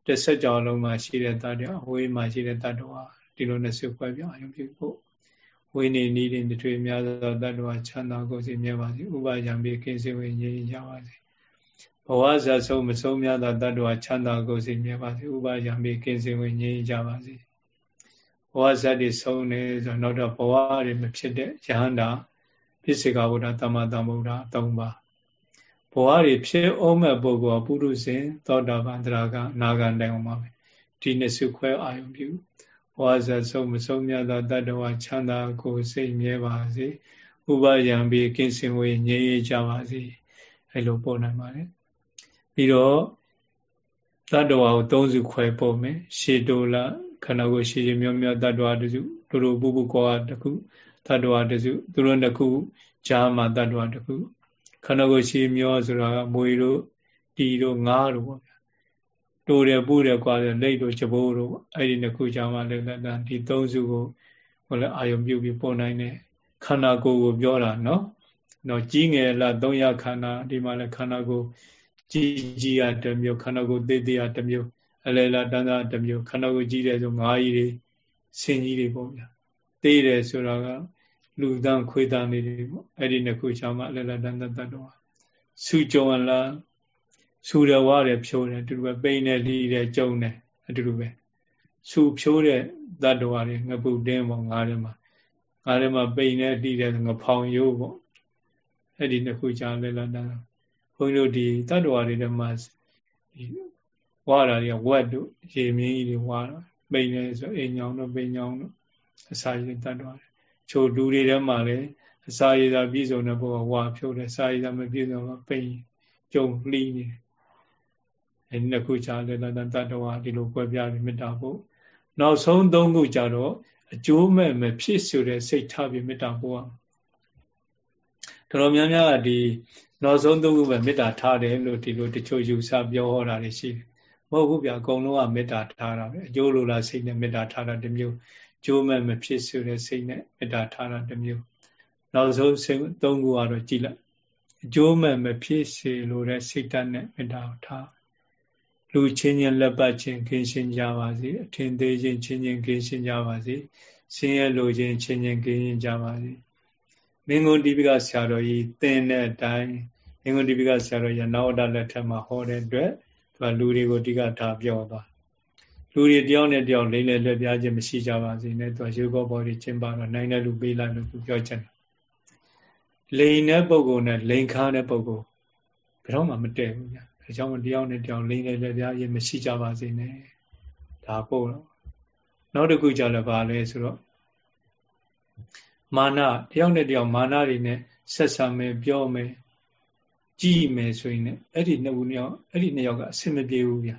တစ်ဆက်ကြောင်လုံးမှာရှိတဲ့တ attva အဝေးမှာရှိတဲ့တ attva ဒီလိုနဲ့စုဖွဲ့ပြအာယုံပြုဖို့ ဝိနေနီးတဲ့တွေများသောတ attva ချမ်းသာကိုယ်စီမြဲပါစေဥပယံပြီးကင်းစင်ဝေငြိမ်းကြပါစေဘဝဇာဆုံးမဆုံးများသောတ attva ချမ်းသာကိုယ်စီမြဲပါစေဥပယံပြီးကင်းစင်ဝေငြိမ်းကြပါစေဘဝဇတ်တွေဆုံးနေဆိုတော့တော့ဘဝတွေမဖြစ်တဲ့ယဟန္တာပိစိကဗုဒ္ဓတမ္မာတမ္ဗုဒ္ဓ၃ပါးဘဝတွေဖြစ်အောင်မဲ့ပုဂ္ဂိုလ်ပုရုဇဉ်သောတာပန်တရာကနာဂန်တိုင်အောင်ပါပဲဒီနှစ်စုခွဲအာယုံပြုဘ ဝဇတ်ဆုံးမဆုံးမြတ်သောတတ္တဝချမ်းသာကိုစိတ်မြဲပါစေဥပယံပြီးကင်းစင်ဝေငြိမ်းရကြပါစေအဲလိုပို့နိုင်ပါတယ်ပြီးတော့တတ္တဝါကိုသုံးစုခွဲပို့မယ်ရှေတိုလခန္ဓာကိုယ်ရှေရှေမြောမြောတတ္တဝါတစုတို့တို့ပုပ္ပုကောတခုတတ္တဝါတစုသူတို့တစ်ခုဈာမတတ္တဝါတခုခန္ဓာကိုယ်ရှေမျောဆိုတာကမွေတို့တီတို့ငါးတို့ပေါ့ဗျာ တိုးတယ်ပူတယ်ကွာတယ်လက်တို့ချဘိုးတို့အဲ့ဒီနှစ်ခုကြာမှလည်းဒီသုံးစုကိုဟိုလည်းအာယုံပြုပြီးပုံနိုင်တယ်ခန္ဓာကိုယ်ကိုပြောတာနော်နော်ကြီးငယ်လားသုံးရခန္ဓာဒီမှာလည်းခန္ဓာကိုယ်ကြီးကြီးရတစ်မျိုးခန္ဓာကိုယ်သေးသေးရတစ်မျိုးအလဲလားတန်းသားတစ်မျိုးခန္ဓာကိုယ်ကြီးတယ်ဆိုငါးကြီးတွေဆင်းကြီးတွေပေါ့ဗျာသေးတယ်ဆိုတာကလူတန်းခွေးတန်းလေးတွေပေါ့အဲ့ဒီနှစ်ခုချာမှအလဲလားတန်းသားတတ်တော့စုကြုံလား ဆူရဝတယ်ဖြိုးတယ်အတူတူပဲပိန်တယ်လီတယ်ကြုံတယ်အတူတူပဲဆူဖြိုးတဲ့တတ္တဝါတွေငပုတ်တင်းပေါ့ငါးထဲမှာငါးထဲမှာပိန်တယ်လီတယ်ငဖောင်ရိုးပေါ့အဲ့ဒီနှစ်ခုချာလဲလားတန်းဘုန်းကြီးတို့ဒီတတ္တဝါတွေထဲမှာဒီဝါတာတွေကဝက်တို့ရေမြင်းကြီးတွေဝါတာပိန်တယ်ဆိုအိမ်ညောင်တို့ပိန်ညောင်တို့အစာရည်တတ်တော်တယ်ချိုလူတွေထဲမှာလည်းအစာရည်သာပြည့်စုံတဲ့ဘုရားဝါဖြုတ်တယ်စာရည်သာမပြည့်စုံတော့ပိန်ကြုံလှီးနေ အဲဒီနှစ်ခုချလည်းတတ္တဝါဒီလိုကွဲပြားပြီးမေတ္တာဖို့နောက်ဆုံးသုံးခုကြတော့အကျိုးမဲ့မဖြစ်ဆိုတဲ့စိတ်ထားပြီးမေတ္တာပို့အောင်တော်တော်များများကဒီနောက်ဆုံးသုံးခုပဲမေတ္တာထားတယ်လို့ဒီလိုတချို့ယူဆပြောဟောတာတွေရှိတယ်မဟုတ်ဘူးဗျအကုန်လုံးကမေတ္တာထားတာပဲအကျိုးလိုလားစိတ်နဲ့မေတ္တာထားတာတစ်မျိုးကျိုးမဲ့မဖြစ်ဆိုတဲ့စိတ်နဲ့မေတ္တာထားတာတစ်မျိုးနောက်ဆုံးစိတ်သုံးခုကတော့ကြည်လိုက်အကျိုးမဲ့မဖြစ်စေလိုတဲ့စိတ်ဓာတ်နဲ့မေတ္တာထား လူချင်းချင်းလက်ပတ်ချင်းခင်းရှင်းကြပါစေအထင်သေးချင်းချင်းချင်းခင်းရှင်းကြပါစေဆင်းရဲလိုချင်းချင်းချင်းခင်းရှင်းကြပါစေမင်းကုန်းတိပိကဆရာတော်ကြီးသင်တဲ့အတိုင်းမင်းကုန်းတိပိကဆရာတော်ကြီးနောက်အတလက်ထက်မှာဟောတဲ့အတွက်သူကလူတွေကိုအဓိကထားပြောသွားလူတွေတယောက်နဲ့တယောက်လိမ့်လေလက်ပြခြင်းမရှိကြပါစေနဲ့သူကရေကောဘော်တွေကျင်းပါတော့နိုင်တဲ့လူပေးလိုက်လို့သူပြောချင်တယ်လိန်တဲ့ပုံကိုနဲ့လိန်ခါတဲ့ပုံကိုဘယ်တော့မှမတည့်ဘူးဗျာ ဒါကြောင့်တယောက်နဲ့တယောက်လိမ့်လေလက်ပြခြင်းမရှိကြပါစေနဲ့ဒါပို့တော့နောက်တစ်ခုကြလည်းပါလဲဆိုတော့မာနတယောက်နဲ့တယောက်မာနတွေနဲ့ဆက်ဆံမယ်ပြောမယ်ကြည်မယ်ဆိုရင်အဲ့ဒီနှစ်ဦးနှစ်ယောက်အဲ့ဒီနှစ်ယောက်ကအဆင်မပြေဘူးဗျာ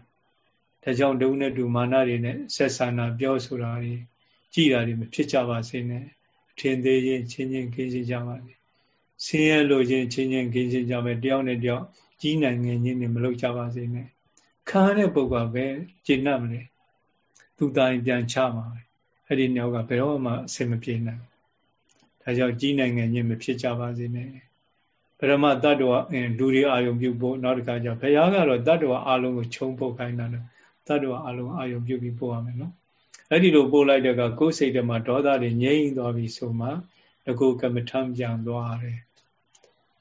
ဒါကြောင့်ဒုနဲ့တူမာနတွေနဲ့ဆက်ဆံတာပြောဆိုတာတွေကြည်တာတွေမဖြစ်ကြပါစေနဲ့အထင်သေးရင်ချင်းချင်းခင်းရှင်းကြပါစေဆင်းရဲလို့ချင်းချင်းချင်းခင်းရှင်းကြမယ်တယောက်နဲ့တယောက် ကြီးနိုင်ငယ်ချင်းတွေမလုပ်ကြပါစေနဲ့ခံတဲ့ပုဂ္ဂိုလ်ပဲကျင့်တတ်မလဲသူတိုင်းပြန်ချမှာပဲအဲ့ဒီနှစ်ယောက်ကဘယ်တော့မှအဆင်မပြေနိုင်ဒါကြောင့်ကြီးနိုင်ငံချင်းမဖြစ်ကြပါစေနဲ့ပရမတတ္တဝအင်းလူတွေအာယုံပြုဖို့နောက်တစ်ခါကျဘုရားကတော့တတ္တဝအလုံးကိုခြုံပုတ်ခိုင်းတာလို့တတ္တဝအလုံးအာယုံပြုပြီးပို့ရမယ်နော်အဲ့ဒီလိုပို့လိုက်တဲ့ကကိုယ်စိတ်ထဲမှာဒေါသတွေငြိမ့်သွားပြီဆိုမှငကိုကမ္မထံပြန်သွားတယ်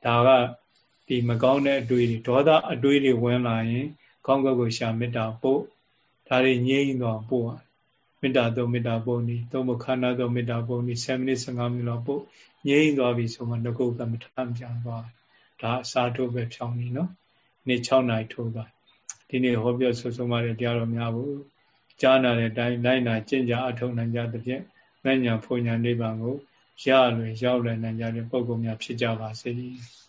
ဒါက ဒီမကောင်းတဲ့အတွေ့တွေဒေါသအတွေ့တွေဝင်လာရင် ကောင်းကောက်ကိုရှာမေတ္တာပို့ဒါတွေငြိမ့်သွားပို့ရမေတ္တာသုံးမေတ္တာပုံဤသုံးမခန္ဓာသုံးမေတ္တာပုံဤ7မိနစ်15မိနစ်လောက်ပို့ငြိမ့်သွားပြီဆိုမှငကိုကမ္မထံပြန်သွားဒါအစားထိုးပဲဖြောင်းနေနော်နေ့6နာရီထိုးသွားဒီနေ့ဟောပြောဆွဆုံးမတဲ့တရားတော်များဘူးကြားနာတဲ့အတိုင်းလိုက်နာကျင့်ကြအထောက်နိုင်ကြသဖြင့်မဉ္ဇဏ်ဖွညာနိဗ္ဗာန်ကိုရလွယ်ရောက်လွယ်နိုင်ကြတဲ့ပုဂ္ဂိုလ်များဖြစ်ကြပါစေ။